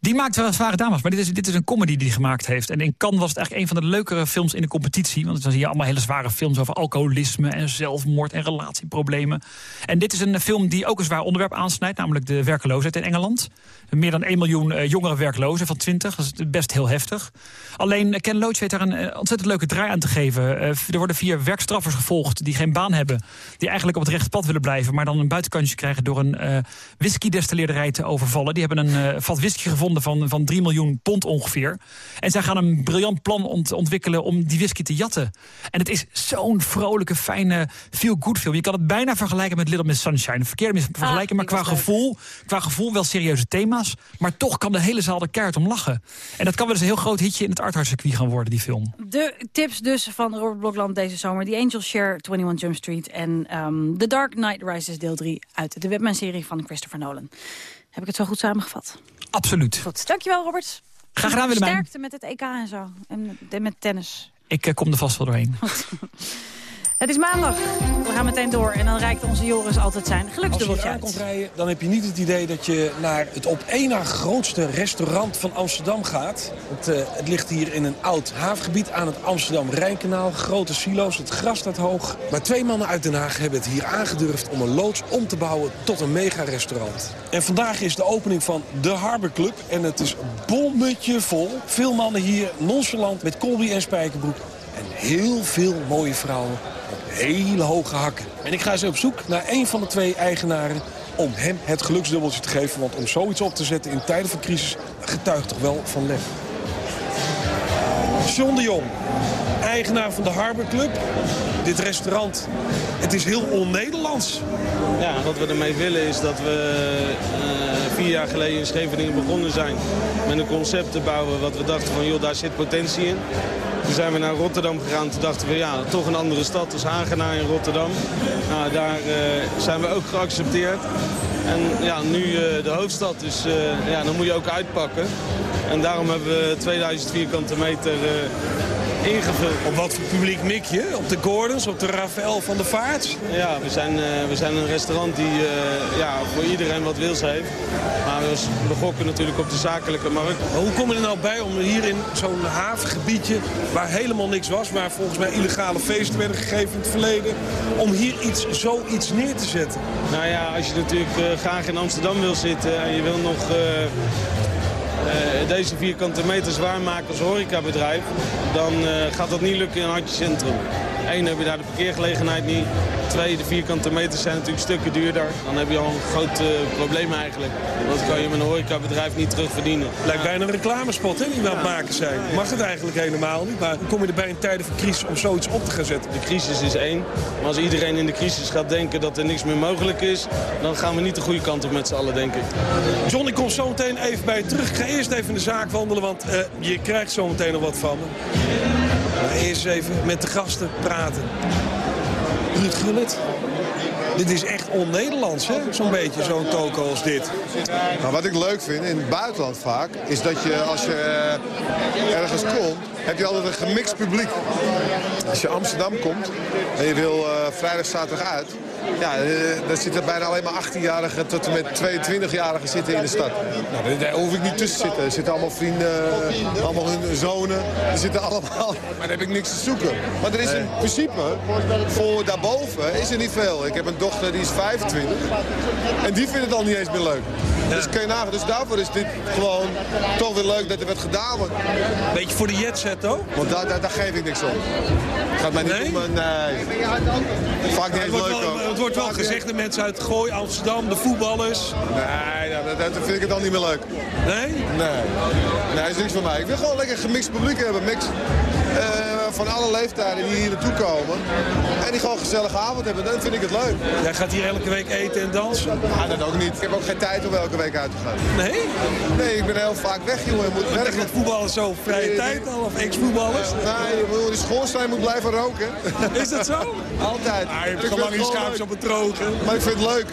Die maakt wel zware dames, maar dit is, dit is een comedy die hij gemaakt heeft. En in Cannes was het eigenlijk een van de leukere films in de competitie. Want dan zie je allemaal hele zware films over alcoholisme en zelfmoord en relatieproblemen. En dit is een film die ook een zwaar onderwerp aansnijdt, namelijk de werkeloosheid in Engeland. Meer dan 1 miljoen uh, jongere werklozen van 20, dat is best heel heftig. Alleen uh, Ken Loach weet daar een uh, ontzettend leuke draai aan te geven. er worden vier werkstraffers gevolgd die geen baan hebben. Die eigenlijk op het rechte pad willen blijven, maar dan een buitenkantje krijgen door een whisky-destilleerderij te overvallen. Die hebben een vat whisky gevonden van, van 3 miljoen pond ongeveer. En zij gaan een briljant plan ont ontwikkelen om die whisky te jatten. En het is zo'n vrolijke, fijne, feel-good film. Je kan het bijna vergelijken met Little Miss Sunshine. Verkeerde vergelijken, ah, maar qua gevoel, qua gevoel wel serieuze thema's. Maar toch kan de hele zaal er keihard om lachen. En dat kan wel eens een heel groot hitje in het arthouse-circuit gaan worden, die film. De tips dus van Robert Blokland deze zomer. The Angel Share, 21 Jump Street en um, The Dark Knight Rises deel 3 uit de Batman-serie van Christopher Nolan. Heb ik het zo goed samengevat? Absoluut. Goed. Dankjewel, Robert. Graag gedaan, Willemijn. Sterkte met het EK en zo. En met tennis. Ik uh, kom er vast wel doorheen. Het is maandag. We gaan meteen door. En dan reikt onze Joris altijd zijn Als je geluksdubbeltje hier uit. aankomt rijden, dan heb je niet het idee dat je naar het op één na grootste restaurant van Amsterdam gaat. Het, eh, het ligt hier in een oud havengebied aan het Amsterdam-Rijnkanaal. Grote silo's, het gras staat hoog. Maar twee mannen uit Den Haag hebben het hier aangedurfd om een loods om te bouwen tot een mega-restaurant. En vandaag is de opening van de Harbor Club en het is bommetje vol. Veel mannen hier nonchalant met colby en spijkerbroek. En heel veel mooie vrouwen hele hoge hakken. En ik ga eens op zoek naar een van de twee eigenaren om hem het geluksdubbeltje te geven. Want om zoiets op te zetten in tijden van crisis getuigt toch wel van lef. John de Jong, eigenaar van de Harbor Club. Dit restaurant, het is heel on-Nederlands. Ja, wat we ermee willen is dat we eh, vier jaar geleden in Scheveningen begonnen zijn met een concept te bouwen wat we dachten van joh, daar zit potentie in. Toen zijn we naar Rotterdam gegaan. Toen dachten we ja, toch een andere stad, dus Hagenaar in Rotterdam. Nou, daar eh, zijn we ook geaccepteerd. En ja, nu eh, de hoofdstad, dus ja, dan moet je ook uitpakken. En daarom hebben we 2000 vierkante meter eh, ingevuld. Op wat voor publiek mik je? Op de Gordons, op de Rafael van de Vaart? Ja, we zijn, eh, we zijn een restaurant die eh, ja, voor iedereen wat wils heeft. Maar we, gokken natuurlijk op de zakelijke markt. Maar hoe kom je er nou bij om hier in zo'n havengebiedje... waar helemaal niks was, waar volgens mij illegale feesten werden gegeven in het verleden... om hier iets, zoiets neer te zetten? Nou ja, als je natuurlijk graag in Amsterdam wil zitten en je wil nog deze vierkante meters waarmaken als horecabedrijf, dan eh, gaat dat niet lukken in hartje centrum. Eén, heb je daar de parkeergelegenheid niet. Twee, de vierkante meters zijn natuurlijk stukken duurder. Dan heb je al een groot eh, probleem eigenlijk. Want dan kan je met een horecabedrijf niet terugverdienen. Lijkt bijna een reclamespot, hè, die we aan het maken zijn. Mag het eigenlijk helemaal niet, maar hoe kom je erbij in tijden van crisis om zoiets op te gaan zetten? De crisis is één. Maar als iedereen in de crisis gaat denken dat er niks meer mogelijk is... dan gaan we niet de goede kant op met z'n allen, denk ik. John, ik kom zo meteen even bij je terug. Ik ga eerst even in de zaak wandelen, want eh, je krijgt zo meteen nog wat van me. Maar eerst even met de gasten praten. Ruud Gullit. Dit is echt on-Nederlands? Zo'n beetje, zo'n toko als dit. Nou, wat ik leuk vind, in het buitenland vaak, is dat je als je eh, ergens komt, heb je altijd een gemixt publiek. Als je Amsterdam komt en je wil eh, vrijdag, zaterdag uit, ja, eh, dan zitten bijna alleen maar 18-jarigen tot en met 22-jarigen zitten in de stad. Nou, daar, daar hoef ik niet tussen te zitten. Er zitten allemaal vrienden, allemaal hun zonen. Er zitten allemaal, maar daar heb ik niks te zoeken. Maar er is in principe, voor daarboven is er niet veel. Ik heb een dochter die is 25 en die vindt het al niet eens meer leuk. Dus kun je nagaan. Dus daarvoor is dit gewoon toch weer leuk dat er werd gedaan wordt. Beetje voor de jetset, hoor. Want daar, daar, daar geef ik niks om. Gaat mij niet Nee? om een... Nee. Vaak niet eens leuk wel, ook. het wordt wel gezegd, de mensen uit Gooi, Amsterdam, de voetballers. Nee, nou, dat, dat vind ik het dan niet meer leuk. Nee? Nee. Nee, dat is niks voor mij. Ik wil gewoon lekker gemixt publiek hebben. Mix, eh, van alle leeftijden die hier naartoe komen. En die gewoon een gezellige avond hebben. Dan vind ik het leuk. Jij gaat hier elke week eten en dansen? Ja, dat ook niet. Ik heb ook geen tijd om elke week uit te gaan. Nee? Nee, ik ben heel vaak weg, jongen. Je moet werken. Met voetballers zo vrije tijd al, of ex-voetballers? Nee, die schoorsteen moet blijven roken. Is dat zo? Altijd. Ah, je hebt Ik lang gewoon schaapjes op het droge. Maar ik vind het leuk.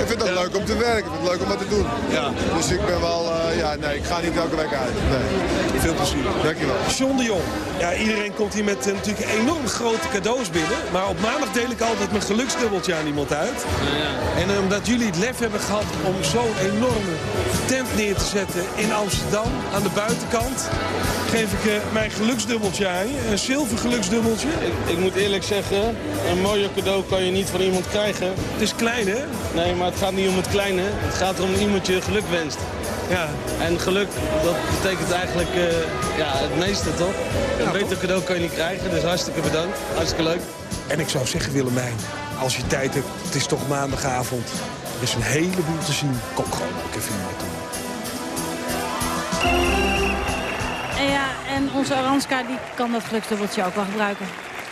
Ik vind het leuk om te werken. Ik vind het leuk om wat te doen. Ja. Dus ik ben wel, eh, ja, nee, ik ga niet elke week uit. Nee. Veel plezier. Dankjewel. John de Jong. Ja, iedereen komt met eh, natuurlijk enorm grote cadeaus binnen. Maar op maandag deel ik altijd mijn geluksdubbeltje aan iemand uit. En eh, omdat jullie het lef hebben gehad om zo'n enorme tent neer te zetten in Amsterdam, aan de buitenkant, geef ik eh, mijn geluksdubbeltje aan je. Een zilver geluksdubbeltje. Ik, ik moet eerlijk zeggen, een mooier cadeau kan je niet van iemand krijgen. Het is klein, hè? Nee, maar het gaat niet om het kleine. Het gaat erom dat iemand je geluk wenst. Ja. En geluk, dat betekent eigenlijk eh, ja, het meeste, toch? Een beter cadeau kan je niet krijgen, dus hartstikke bedankt. Hartstikke leuk. En ik zou zeggen, Willemijn, als je tijd hebt, het is toch maandagavond. Er is een heleboel te zien. Kom gewoon ook even hier naartoe. En ja, en onze Aranska die kan dat geluksdubbeltje ook wel gebruiken.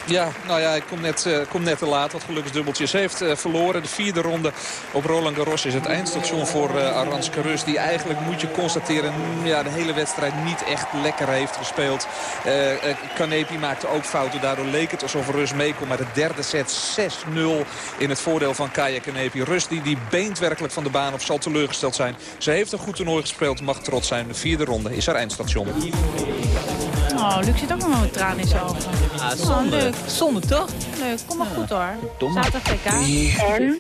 Ja, nou ja, ik kom net, eh, kom net te laat. Dat geluksdubbeltje. Ze heeft eh, verloren. De vierde ronde op Roland Garros is het eindstation voor Aranska Rus. Die eigenlijk, moet je constateren, mm, ja, de hele wedstrijd niet echt lekker heeft gespeeld. Eh, Kanepi maakte ook fouten. Daardoor leek het alsof Rus meekomt. Maar de derde set 6-0 in het voordeel van Kaya Kanepi. Rus die, die beent werkelijk van de baan of zal teleurgesteld zijn. Ze heeft een goed toernooi gespeeld. Mag trots zijn. De vierde ronde is haar eindstation. Oh, Luc zit ook nog met tranen in zijn ogen. Ah, Oh, zonde. leuk. Zonde toch? Leuk, kom maar goed hoor. Domme. Zaterdag TK. En?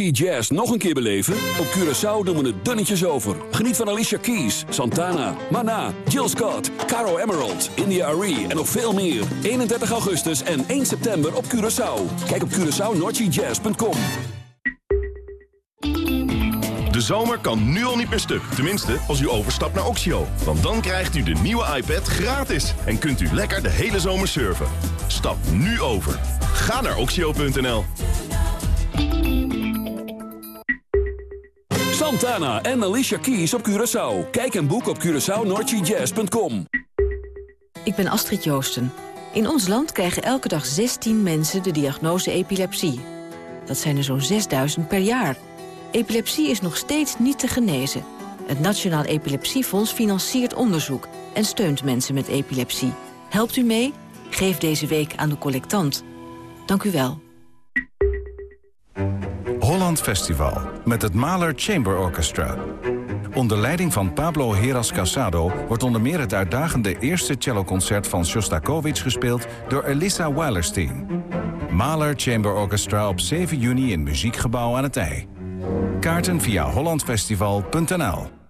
Jazz nog een keer beleven? Op Curaçao doen we het dunnetjes over. Geniet van Alicia Keys, Santana, Mana, Jill Scott, Caro Emerald, India Arie en nog veel meer. 31 augustus en 1 september op Curaçao. Kijk op CuraçaoNoordseaJazz.com. De zomer kan nu al niet meer stuk. Tenminste, als u overstapt naar Oxio. Want dan krijgt u de nieuwe iPad gratis. En kunt u lekker de hele zomer surfen. Stap nu over. Ga naar oxio.nl. Santana en Alicia Keys op Curaçao. Kijk en boek op CuraçaoNoordseaJazz.com. Ik ben Astrid Joosten. In ons land krijgen elke dag 16 mensen de diagnose epilepsie. Dat zijn er zo'n 6000 per jaar. Epilepsie is nog steeds niet te genezen. Het Nationaal Epilepsiefonds financiert onderzoek... en steunt mensen met epilepsie. Helpt u mee? Geef deze week aan de collectant. Dank u wel. Holland Festival met het Mahler Chamber Orchestra. Onder leiding van Pablo Heras Casado wordt onder meer het uitdagende eerste celloconcert van Shostakovich gespeeld door Elissa Weilerstein. Mahler Chamber Orchestra op 7 juni in Muziekgebouw aan het IJ. Kaarten via hollandfestival.nl